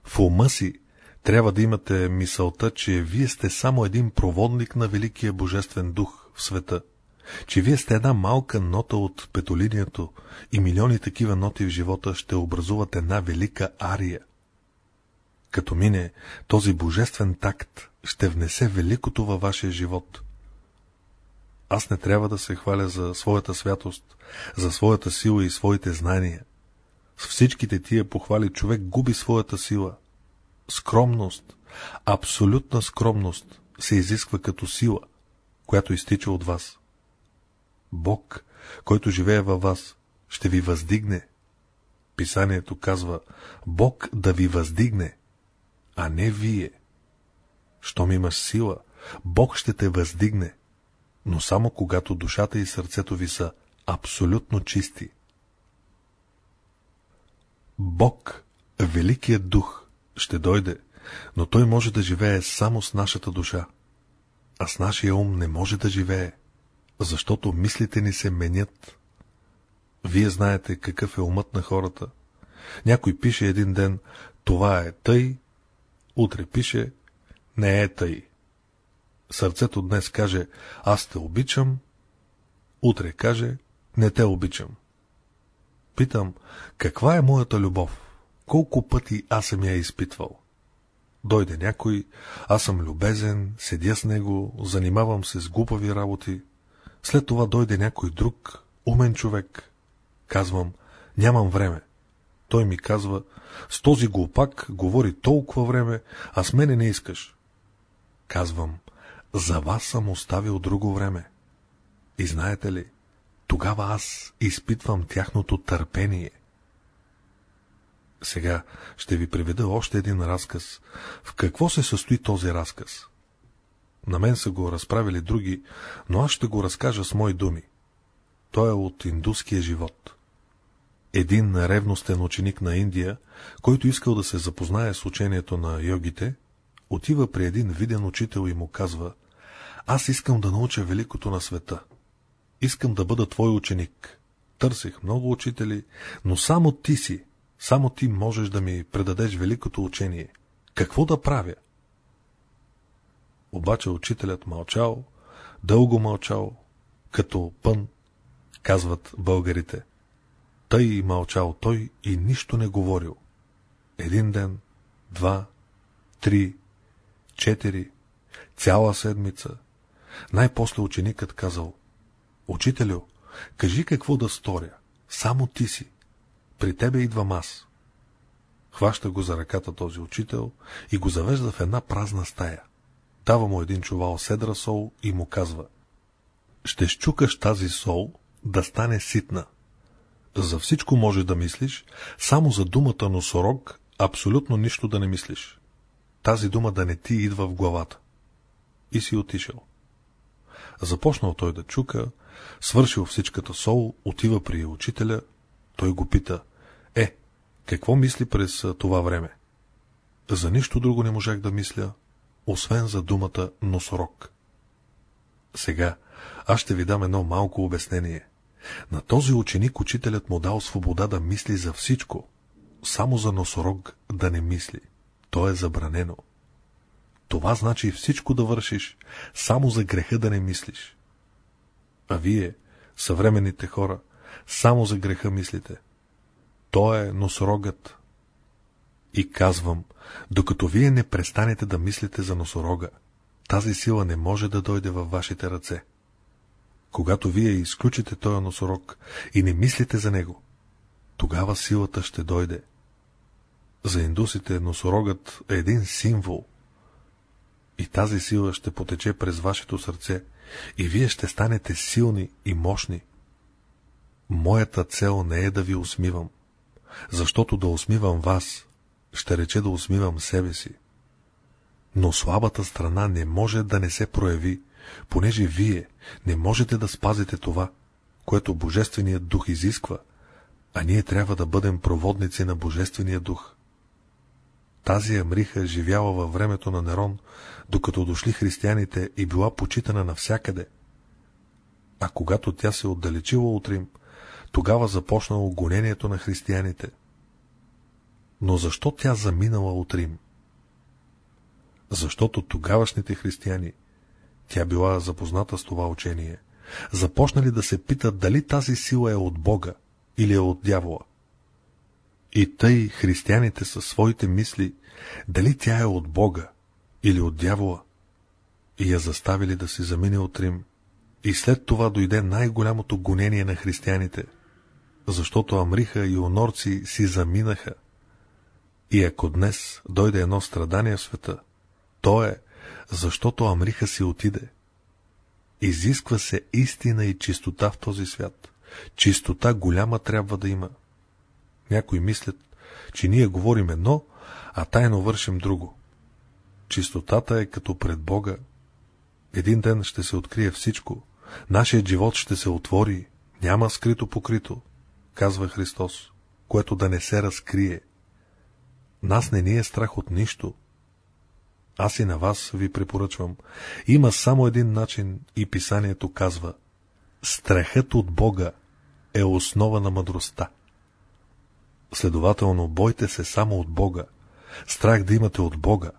В ума си трябва да имате мисълта, че вие сте само един проводник на Великия Божествен дух в света, че вие сте една малка нота от петолинието и милиони такива ноти в живота ще образуват една велика ария. Като мине, този божествен такт ще внесе великото във вашия живот. Аз не трябва да се хваля за своята святост, за своята сила и своите знания. С всичките тия похвали човек губи своята сила. Скромност, абсолютна скромност се изисква като сила, която изтича от вас. Бог, който живее във вас, ще ви въздигне. Писанието казва Бог да ви въздигне, а не вие. Щом имаш сила, Бог ще те въздигне, но само когато душата и сърцето ви са абсолютно чисти. Бог, Великият Дух, ще дойде, но Той може да живее само с нашата душа, а с нашия ум не може да живее, защото мислите ни се менят. Вие знаете какъв е умът на хората. Някой пише един ден, това е тъй, утре пише, не е тъй. Сърцето днес каже, аз те обичам, утре каже, не те обичам. Питам, каква е моята любов? Колко пъти аз съм я изпитвал? Дойде някой, аз съм любезен, седя с него, занимавам се с глупави работи. След това дойде някой друг, умен човек. Казвам, нямам време. Той ми казва, с този глупак говори толкова време, а с мене не искаш. Казвам, за вас съм оставил друго време. И знаете ли, тогава аз изпитвам тяхното търпение. Сега ще ви приведа още един разказ. В какво се състои този разказ? На мен са го разправили други, но аз ще го разкажа с мои думи. Той е от индуския живот. Един ревностен ученик на Индия, който искал да се запознае с учението на йогите, отива при един виден учител и му казва «Аз искам да науча великото на света. Искам да бъда твой ученик. Търсих много учители, но само ти си, само ти можеш да ми предадеш великото учение. Какво да правя?» Обаче учителят мълчал, дълго мълчал, като пън, казват българите. Тъй мълчал той и нищо не говорил. Един ден, два, три, четири, цяла седмица. Най-после ученикът казал, Учителю, кажи какво да сторя, само ти си. При тебе идвам аз. Хваща го за ръката този учител и го завежда в една празна стая. Дава му един чувал седра сол и му казва Ще щукаш тази сол да стане ситна. За всичко можеш да мислиш, само за думата носорог абсолютно нищо да не мислиш. Тази дума да не ти идва в главата. и си отишъл. Започнал той да чука, свършил всичката сол, отива при учителя, той го пита, е, какво мисли през това време? За нищо друго не можах да мисля, освен за думата носорог. Сега аз ще ви дам едно малко обяснение. На този ученик учителят му дал свобода да мисли за всичко, само за носорог да не мисли. То е забранено. Това значи всичко да вършиш, само за греха да не мислиш. А вие, съвременните хора, само за греха мислите. То е носорогът. И казвам, докато вие не престанете да мислите за носорога, тази сила не може да дойде във вашите ръце. Когато вие изключите този носорог и не мислите за него, тогава силата ще дойде. За индусите носорогът е един символ. И тази сила ще потече през вашето сърце и вие ще станете силни и мощни. Моята цел не е да ви усмивам, защото да усмивам вас, ще рече да усмивам себе си. Но слабата страна не може да не се прояви, понеже вие не можете да спазите това, което Божественият дух изисква, а ние трябва да бъдем проводници на Божествения дух. Тази Амриха живяла във времето на Нерон, докато дошли християните и била почитана навсякъде. А когато тя се отдалечила от Рим, тогава започнало гонението на християните. Но защо тя заминала от Рим? Защото тогавашните християни, тя била запозната с това учение, започнали да се питат дали тази сила е от Бога или е от дявола. И тъй християните със своите мисли, дали тя е от Бога или от дявола, и я заставили да се замине от Рим. И след това дойде най-голямото гонение на християните, защото Амриха и онорци си заминаха. И ако днес дойде едно страдание в света, то е, защото Амриха си отиде. Изисква се истина и чистота в този свят. Чистота голяма трябва да има. Някои мислят, че ние говорим едно, а тайно вършим друго. Чистотата е като пред Бога. Един ден ще се открие всичко. Нашият живот ще се отвори. Няма скрито покрито, казва Христос, което да не се разкрие. Нас не ни е страх от нищо. Аз и на вас ви препоръчвам. Има само един начин и писанието казва. Страхът от Бога е основа на мъдростта. Следователно, бойте се само от Бога. Страх да имате от Бога,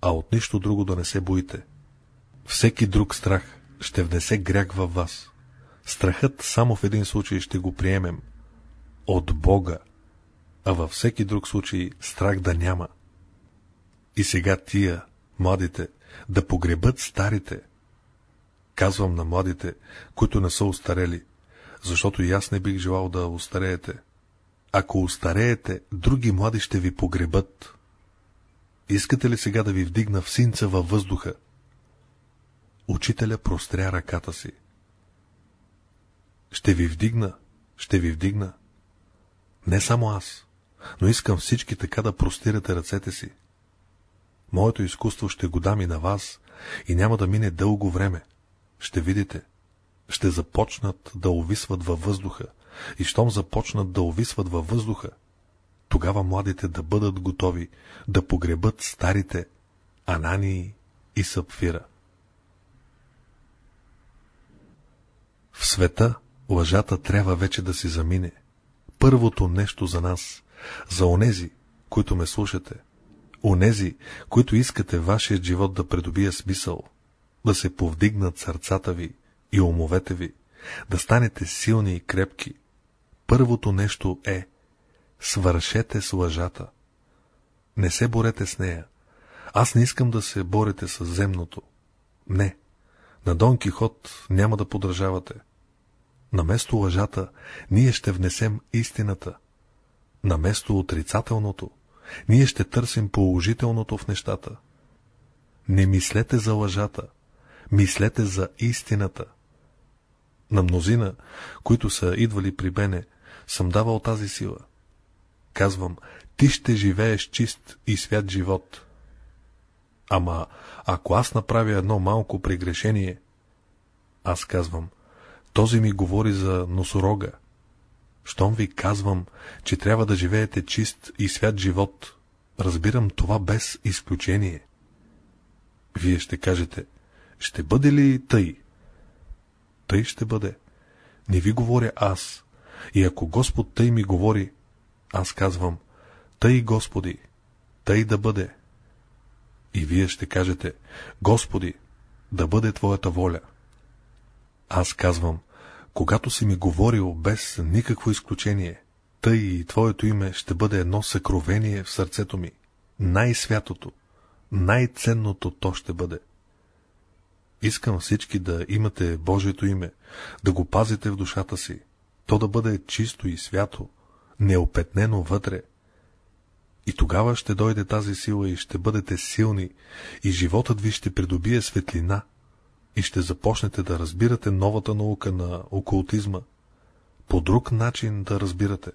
а от нищо друго да не се боите. Всеки друг страх ще внесе грях във вас. Страхът само в един случай ще го приемем. От Бога. А във всеки друг случай страх да няма. И сега тия, младите, да погребат старите. Казвам на младите, които не са устарели, защото и аз не бих желал да устареете. Ако устареете, други млади ще ви погребат. Искате ли сега да ви вдигна в синца във въздуха? Учителя простря ръката си. Ще ви вдигна, ще ви вдигна. Не само аз, но искам всички така да простирате ръцете си. Моето изкуство ще го дам и на вас, и няма да мине дълго време. Ще видите, ще започнат да увисват във въздуха, и щом започнат да увисват във въздуха, тогава младите да бъдат готови да погребат старите Анании и Сапфира. В света лъжата трябва вече да си замине. Първото нещо за нас, за онези, които ме слушате, онези, които искате вашия живот да придобие смисъл, да се повдигнат сърцата ви и умовете ви, да станете силни и крепки, първото нещо е свършете с лъжата. Не се борете с нея. Аз не искам да се борете с земното. Не. На Дон Кихот няма да подражавате. Наместо лъжата, ние ще внесем истината. Наместо отрицателното, ние ще търсим положителното в нещата. Не мислете за лъжата, мислете за истината. На мнозина, които са идвали при мене, съм давал тази сила. Казвам, ти ще живееш чист и свят живот. Ама, ако аз направя едно малко прегрешение, аз казвам, този ми говори за носорога. Щом ви казвам, че трябва да живеете чист и свят живот, разбирам това без изключение. Вие ще кажете, ще бъде ли тъй? Тъй ще бъде. Не ви говоря аз. И ако Господ тъй ми говори, аз казвам, тъй Господи, тъй да бъде. И вие ще кажете, Господи, да бъде Твоята воля. Аз казвам, когато си ми говорил без никакво изключение, тъй и Твоето име ще бъде едно съкровение в сърцето ми, най-святото, най-ценното то ще бъде. Искам всички да имате Божието име, да го пазите в душата си, то да бъде чисто и свято, неопетнено вътре. И тогава ще дойде тази сила и ще бъдете силни, и животът ви ще придобие светлина, и ще започнете да разбирате новата наука на окултизма, по друг начин да разбирате.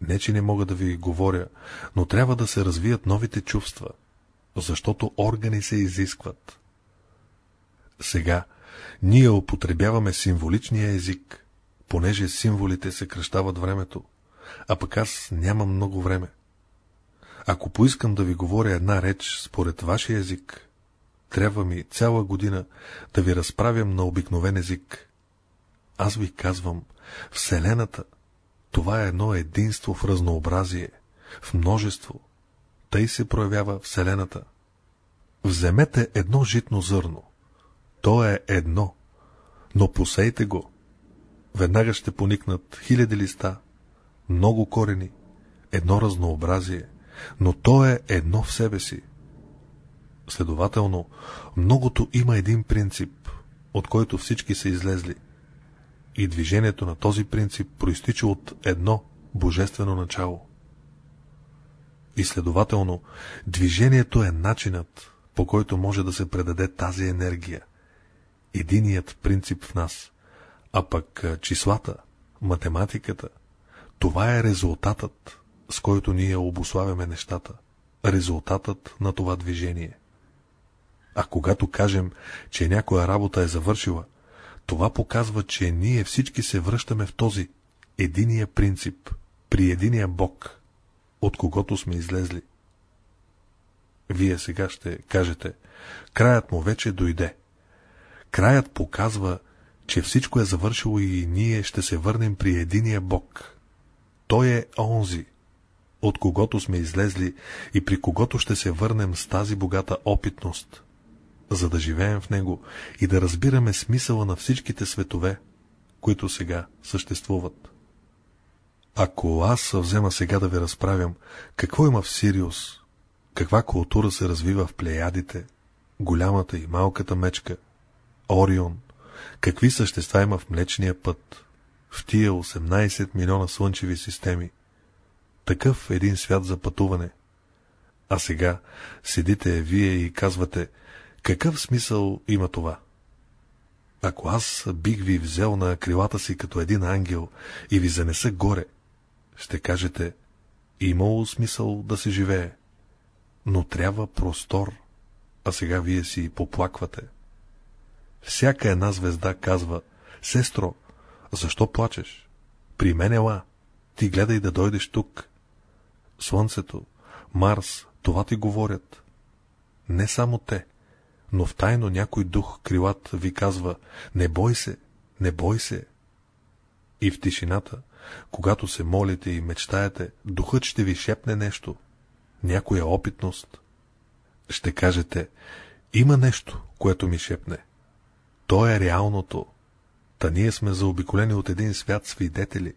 Не, че не мога да ви говоря, но трябва да се развият новите чувства, защото органи се изискват. Сега ние употребяваме символичния език, понеже символите се кръщават времето, а пък аз нямам много време. Ако поискам да ви говоря една реч според вашия език, трябва ми цяла година да ви разправям на обикновен език. Аз ви казвам, Вселената, това е едно единство в разнообразие, в множество. Тъй се проявява Вселената. Вземете едно житно зърно. То е едно, но посейте го. Веднага ще поникнат хиляди листа, много корени, едно разнообразие, но то е едно в себе си. Следователно, многото има един принцип, от който всички са излезли. И движението на този принцип проистича от едно божествено начало. И следователно, движението е начинът, по който може да се предаде тази енергия, единият принцип в нас, а пък числата, математиката, това е резултатът, с който ние обославяме нещата, резултатът на това движение. А когато кажем, че някоя работа е завършила, това показва, че ние всички се връщаме в този единия принцип, при единия Бог, от когото сме излезли. Вие сега ще кажете, краят му вече дойде. Краят показва, че всичко е завършило и ние ще се върнем при единия Бог. Той е онзи, от когото сме излезли и при когото ще се върнем с тази богата опитност, за да живеем в него и да разбираме смисъла на всичките светове, които сега съществуват. Ако аз взема сега да ви разправям, какво има в Сириус, каква култура се развива в Плеядите, голямата и малката мечка, Орион, какви същества има в Млечния път, в тия 18 милиона слънчеви системи, такъв един свят за пътуване. А сега седите вие и казвате, какъв смисъл има това? Ако аз бих ви взел на крилата си като един ангел и ви занеса горе, ще кажете, имало смисъл да се живее, но трябва простор, а сега вие си поплаквате. Всяка една звезда казва, сестро, защо плачеш? При мен ела, ти гледай да дойдеш тук. Слънцето, Марс, това ти говорят. Не само те, но в тайно някой дух крилат ви казва, не бой се, не бой се. И в тишината, когато се молите и мечтаете, духът ще ви шепне нещо, някоя опитност. Ще кажете, има нещо, което ми шепне. То е реалното. Та ние сме заобиколени от един свят свидетели,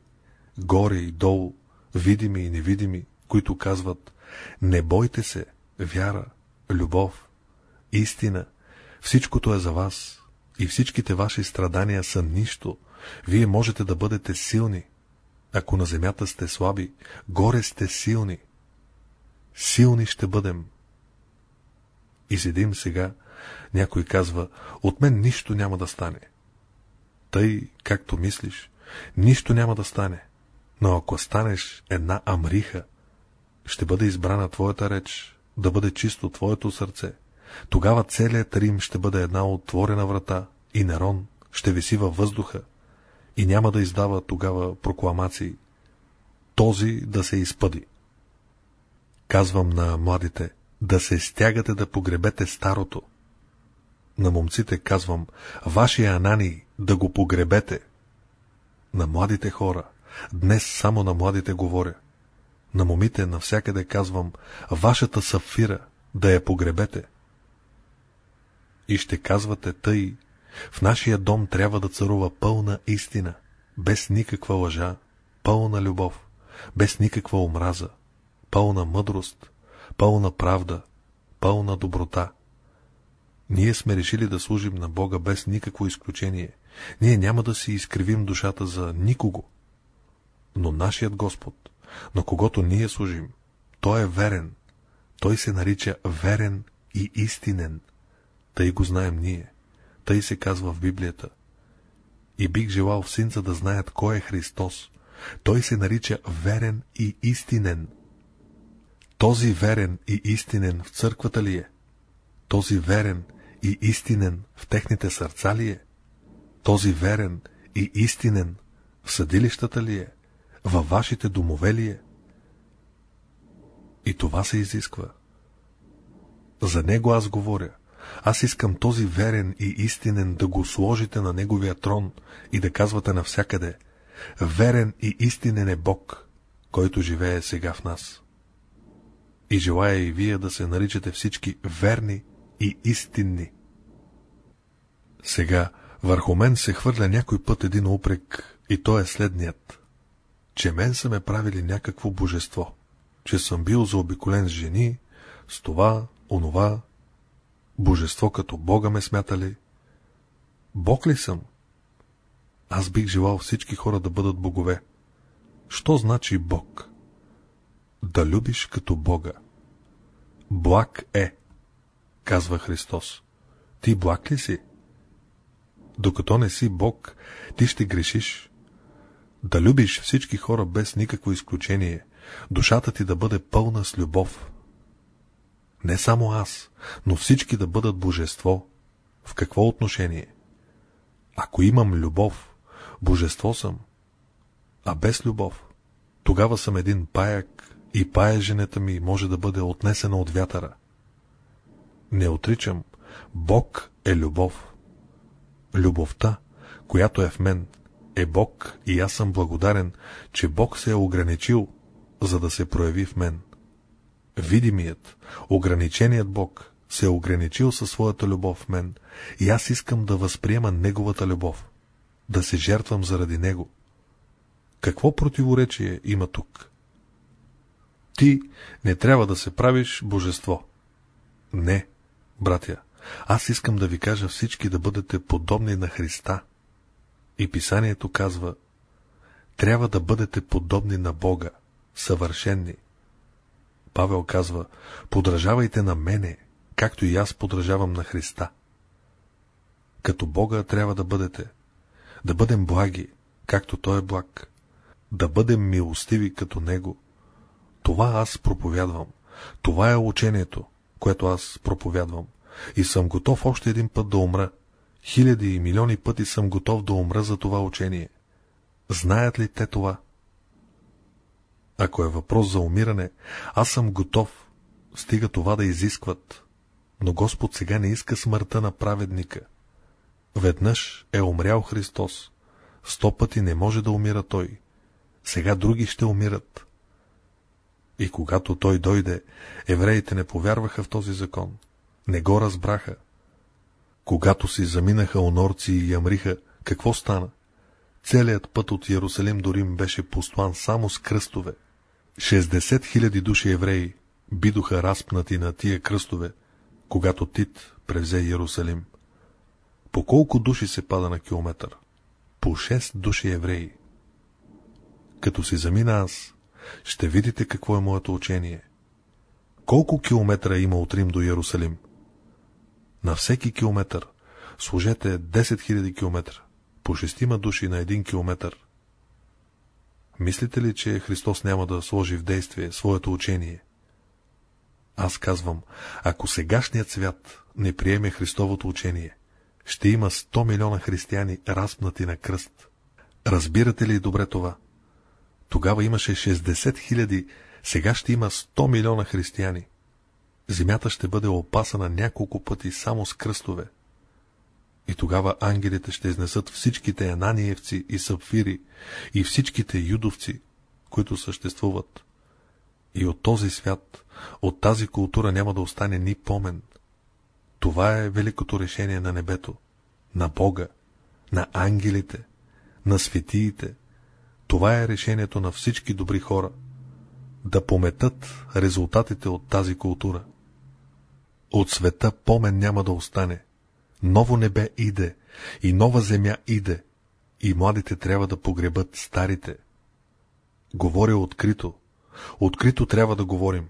горе и долу, видими и невидими, които казват, не бойте се, вяра, любов, истина, всичкото е за вас и всичките ваши страдания са нищо. Вие можете да бъдете силни. Ако на земята сте слаби, горе сте силни. Силни ще бъдем. И седим сега, някой казва, от мен нищо няма да стане. Тъй, както мислиш, нищо няма да стане. Но ако станеш една амриха, ще бъде избрана твоята реч, да бъде чисто твоето сърце, тогава целият Рим ще бъде една отворена врата и Нерон ще виси във въздуха и няма да издава тогава прокламации. Този да се изпъди. Казвам на младите, да се стягате да погребете старото. На момците казвам, вашия Анани да го погребете. На младите хора, днес само на младите говоря. На момите навсякъде казвам, вашата сафира да я погребете. И ще казвате тъй, в нашия дом трябва да царува пълна истина, без никаква лъжа, пълна любов, без никаква омраза, пълна мъдрост, пълна правда, пълна доброта. Ние сме решили да служим на Бога без никакво изключение. Ние няма да си изкривим душата за никого. Но нашият Господ, на когото ние служим, Той е верен. Той се нарича верен и истинен. Тъй го знаем ние. Тъй се казва в Библията. И бих желал синца да знаят кой е Христос. Той се нарича верен и истинен. Този верен и истинен в църквата ли е? Този верен и истинен в техните сърца ли е? Този верен и истинен в съдилищата ли е? Във вашите домове ли е? И това се изисква. За него аз говоря. Аз искам този верен и истинен да го сложите на неговия трон и да казвате навсякъде. Верен и истинен е Бог, който живее сега в нас. И желая и вие да се наричате всички верни и истинни. Сега върху мен се хвърля някой път един упрек и то е следният. Че мен са ме правили някакво божество, че съм бил заобиколен с жени, с това, онова, божество като Бога ме смятали. Бог ли съм? Аз бих желал всички хора да бъдат богове. Що значи Бог? Да любиш като Бога. Благ е, казва Христос. Ти благ ли си? Докато не си Бог, ти ще грешиш. Да любиш всички хора без никакво изключение, душата ти да бъде пълна с любов. Не само аз, но всички да бъдат божество. В какво отношение? Ако имам любов, божество съм. А без любов, тогава съм един паяк и паеженета ми може да бъде отнесена от вятъра. Не отричам, Бог е любов. Любовта, която е в мен, е Бог и аз съм благодарен, че Бог се е ограничил, за да се прояви в мен. Видимият, ограниченият Бог се е ограничил със своята любов в мен и аз искам да възприема Неговата любов, да се жертвам заради Него. Какво противоречие има тук? Ти не трябва да се правиш божество. Не, братя, аз искам да ви кажа всички да бъдете подобни на Христа. И писанието казва, трябва да бъдете подобни на Бога, съвършенни. Павел казва, подражавайте на мене, както и аз подражавам на Христа. Като Бога трябва да бъдете, да бъдем благи, както Той е благ, да бъдем милостиви като Него. Това аз проповядвам. Това е учението, което аз проповядвам. И съм готов още един път да умра. Хиляди и милиони пъти съм готов да умра за това учение. Знаят ли те това? Ако е въпрос за умиране, аз съм готов, стига това да изискват. Но Господ сега не иска смъртта на праведника. Веднъж е умрял Христос, сто пъти не може да умира Той. Сега други ще умират. И когато Той дойде, евреите не повярваха в този закон. Не го разбраха. Когато си заминаха онорци и ямриха, какво стана? Целият път от Иерусалим до Рим беше послан само с кръстове. 60 хиляди души евреи бидоха разпнати на тия кръстове, когато Тит превзе Иерусалим. По колко души се пада на километър? По 6 души евреи. Като си замина аз, ще видите какво е моето учение. Колко километра има от Рим до Иерусалим? На всеки километър служете 10 000 километра, по шестима души на един километър. Мислите ли, че Христос няма да сложи в действие своето учение? Аз казвам, ако сегашният свят не приеме Христовото учение, ще има 100 милиона християни разпнати на кръст. Разбирате ли добре това? Тогава имаше 60 хиляди, сега ще има 100 милиона християни. Земята ще бъде опасана няколко пъти само с кръстове. И тогава ангелите ще изнесат всичките ананиевци и сапфири и всичките юдовци, които съществуват. И от този свят, от тази култура няма да остане ни помен. Това е великото решение на небето, на Бога, на ангелите, на светиите. Това е решението на всички добри хора. Да пометат резултатите от тази култура. От света помен няма да остане. Ново небе иде, и нова земя иде, и младите трябва да погребат старите. Говоря открито. Открито трябва да говорим.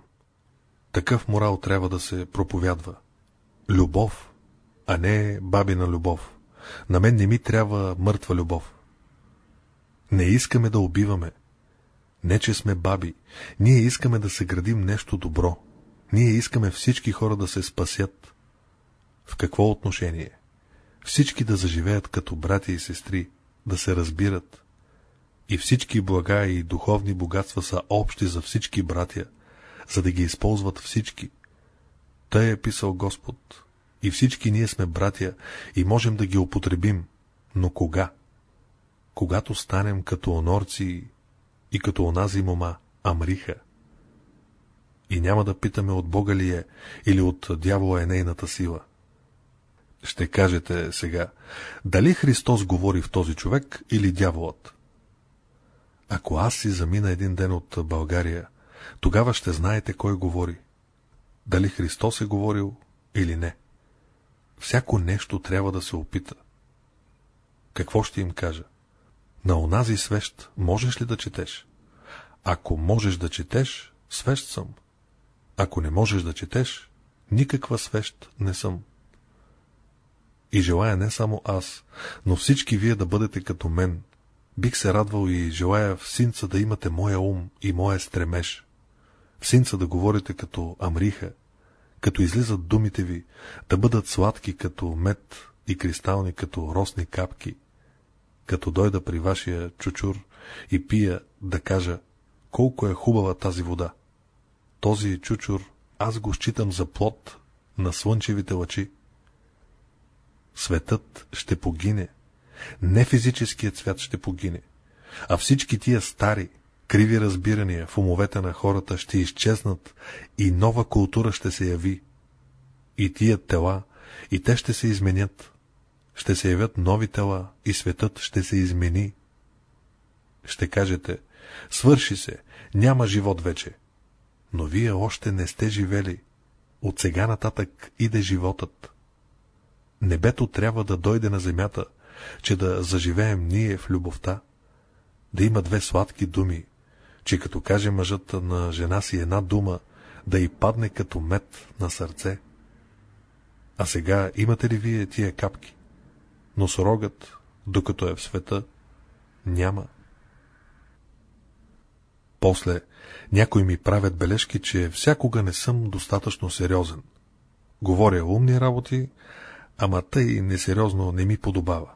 Такъв морал трябва да се проповядва. Любов, а не бабина любов. На мен не ми трябва мъртва любов. Не искаме да убиваме. Не, че сме баби. Ние искаме да се градим нещо добро. Ние искаме всички хора да се спасят. В какво отношение? Всички да заживеят като братя и сестри, да се разбират. И всички блага и духовни богатства са общи за всички братя, за да ги използват всички. Тъй е писал Господ. И всички ние сме братя и можем да ги употребим. Но кога? Когато станем като онорци и като онази мома, Амриха. И няма да питаме от Бога ли е или от дявола е нейната сила. Ще кажете сега, дали Христос говори в този човек или дяволът? Ако аз си замина един ден от България, тогава ще знаете кой говори. Дали Христос е говорил или не. Всяко нещо трябва да се опита. Какво ще им кажа? На онази свещ можеш ли да четеш? Ако можеш да четеш, свещ съм. Ако не можеш да четеш, никаква свещ не съм. И желая не само аз, но всички вие да бъдете като мен. Бих се радвал и желая в синца да имате моя ум и моя стремеж. В синца да говорите като Амриха, като излизат думите ви, да бъдат сладки като мед и кристални като росни капки, като дойда при вашия чучур и пия да кажа, колко е хубава тази вода. Този чучур аз го считам за плод на слънчевите лъчи. Светът ще погине. Не физическият свят ще погине, а всички тия стари, криви разбирания в умовете на хората ще изчезнат и нова култура ще се яви. И тия тела, и те ще се изменят. Ще се явят нови тела и светът ще се измени. Ще кажете, свърши се, няма живот вече. Но вие още не сте живели. От сега нататък иде животът. Небето трябва да дойде на земята, че да заживеем ние в любовта. Да има две сладки думи, че като каже мъжът на жена си една дума, да й падне като мед на сърце. А сега имате ли вие тия капки? Носорогът, докато е в света, няма. После някои ми правят бележки, че всякога не съм достатъчно сериозен. Говоря умни работи, ама тъй несериозно не ми подобава.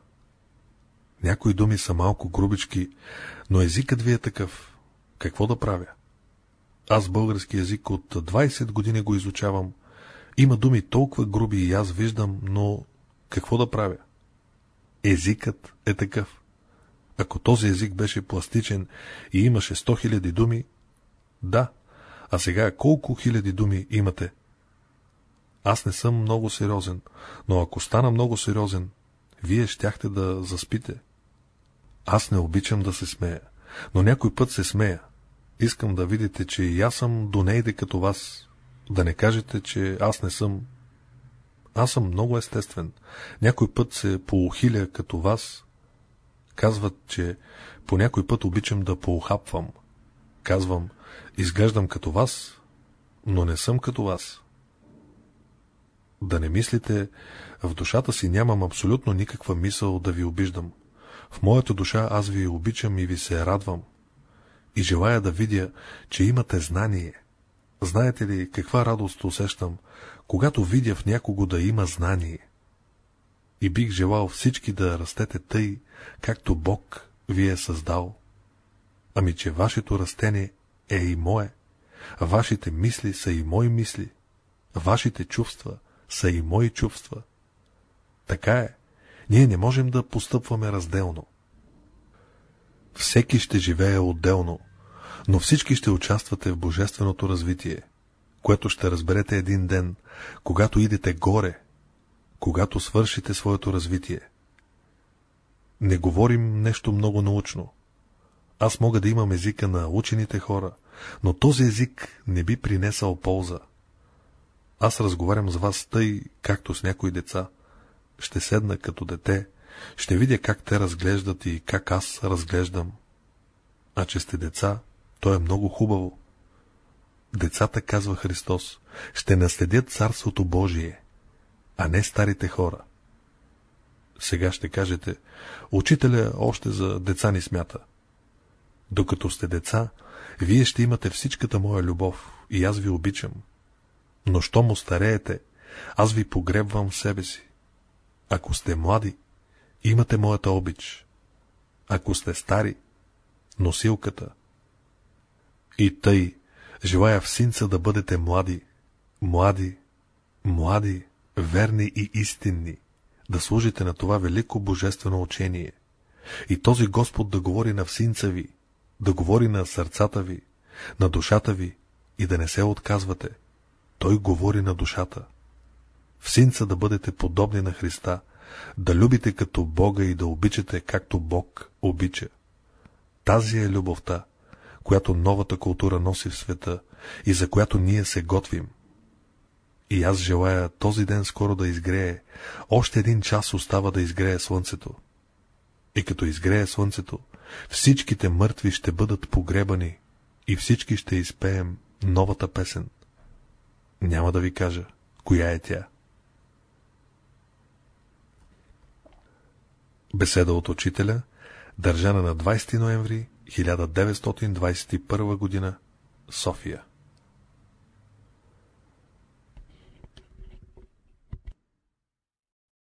Някои думи са малко грубички, но езикът ви е такъв. Какво да правя? Аз български език от 20 години го изучавам. Има думи толкова груби и аз виждам, но какво да правя? Езикът е такъв. Ако този език беше пластичен и имаше 100 хиляди думи, да, а сега колко хиляди думи имате? Аз не съм много сериозен, но ако стана много сериозен, вие щяхте да заспите. Аз не обичам да се смея, но някой път се смея. Искам да видите, че и аз съм до нейде като вас. Да не кажете, че аз не съм. Аз съм много естествен. Някой път се поухиля като вас. Казват, че по някой път обичам да поухапвам. Казвам, изглеждам като вас, но не съм като вас. Да не мислите, в душата си нямам абсолютно никаква мисъл да ви обиждам. В моята душа аз ви обичам и ви се радвам. И желая да видя, че имате знание. Знаете ли каква радост усещам, когато видя в някого да има знание? И бих желал всички да растете тъй, както Бог ви е създал. Ами, че вашето растение е и мое, вашите мисли са и мои мисли, вашите чувства са и мои чувства. Така е, ние не можем да постъпваме разделно. Всеки ще живее отделно, но всички ще участвате в божественото развитие, което ще разберете един ден, когато идете горе, когато свършите своето развитие. Не говорим нещо много научно. Аз мога да имам езика на учените хора, но този език не би принесъл полза. Аз разговарям с вас тъй, както с някои деца. Ще седна като дете, ще видя как те разглеждат и как аз разглеждам. А че сте деца, то е много хубаво. Децата, казва Христос, ще наследят Царството Божие, а не старите хора. Сега ще кажете, учителя още за деца ни смята. Докато сте деца, вие ще имате всичката моя любов и аз ви обичам. Но що му стареете, аз ви погребвам в себе си. Ако сте млади, имате моята обич. Ако сте стари, носилката. И тъй, желая в синца да бъдете млади, млади, млади, верни и истинни, да служите на това велико божествено учение. И този Господ да говори на всинца ви, да говори на сърцата ви, на душата ви и да не се отказвате. Той говори на душата. В синца да бъдете подобни на Христа, да любите като Бога и да обичате както Бог обича. Тази е любовта, която новата култура носи в света и за която ние се готвим. И аз желая този ден скоро да изгрее, още един час остава да изгрее слънцето. И като изгрее слънцето, всичките мъртви ще бъдат погребани и всички ще изпеем новата песен. Няма да ви кажа, коя е тя. Беседа от учителя, държана на 20 ноември 1921 г. София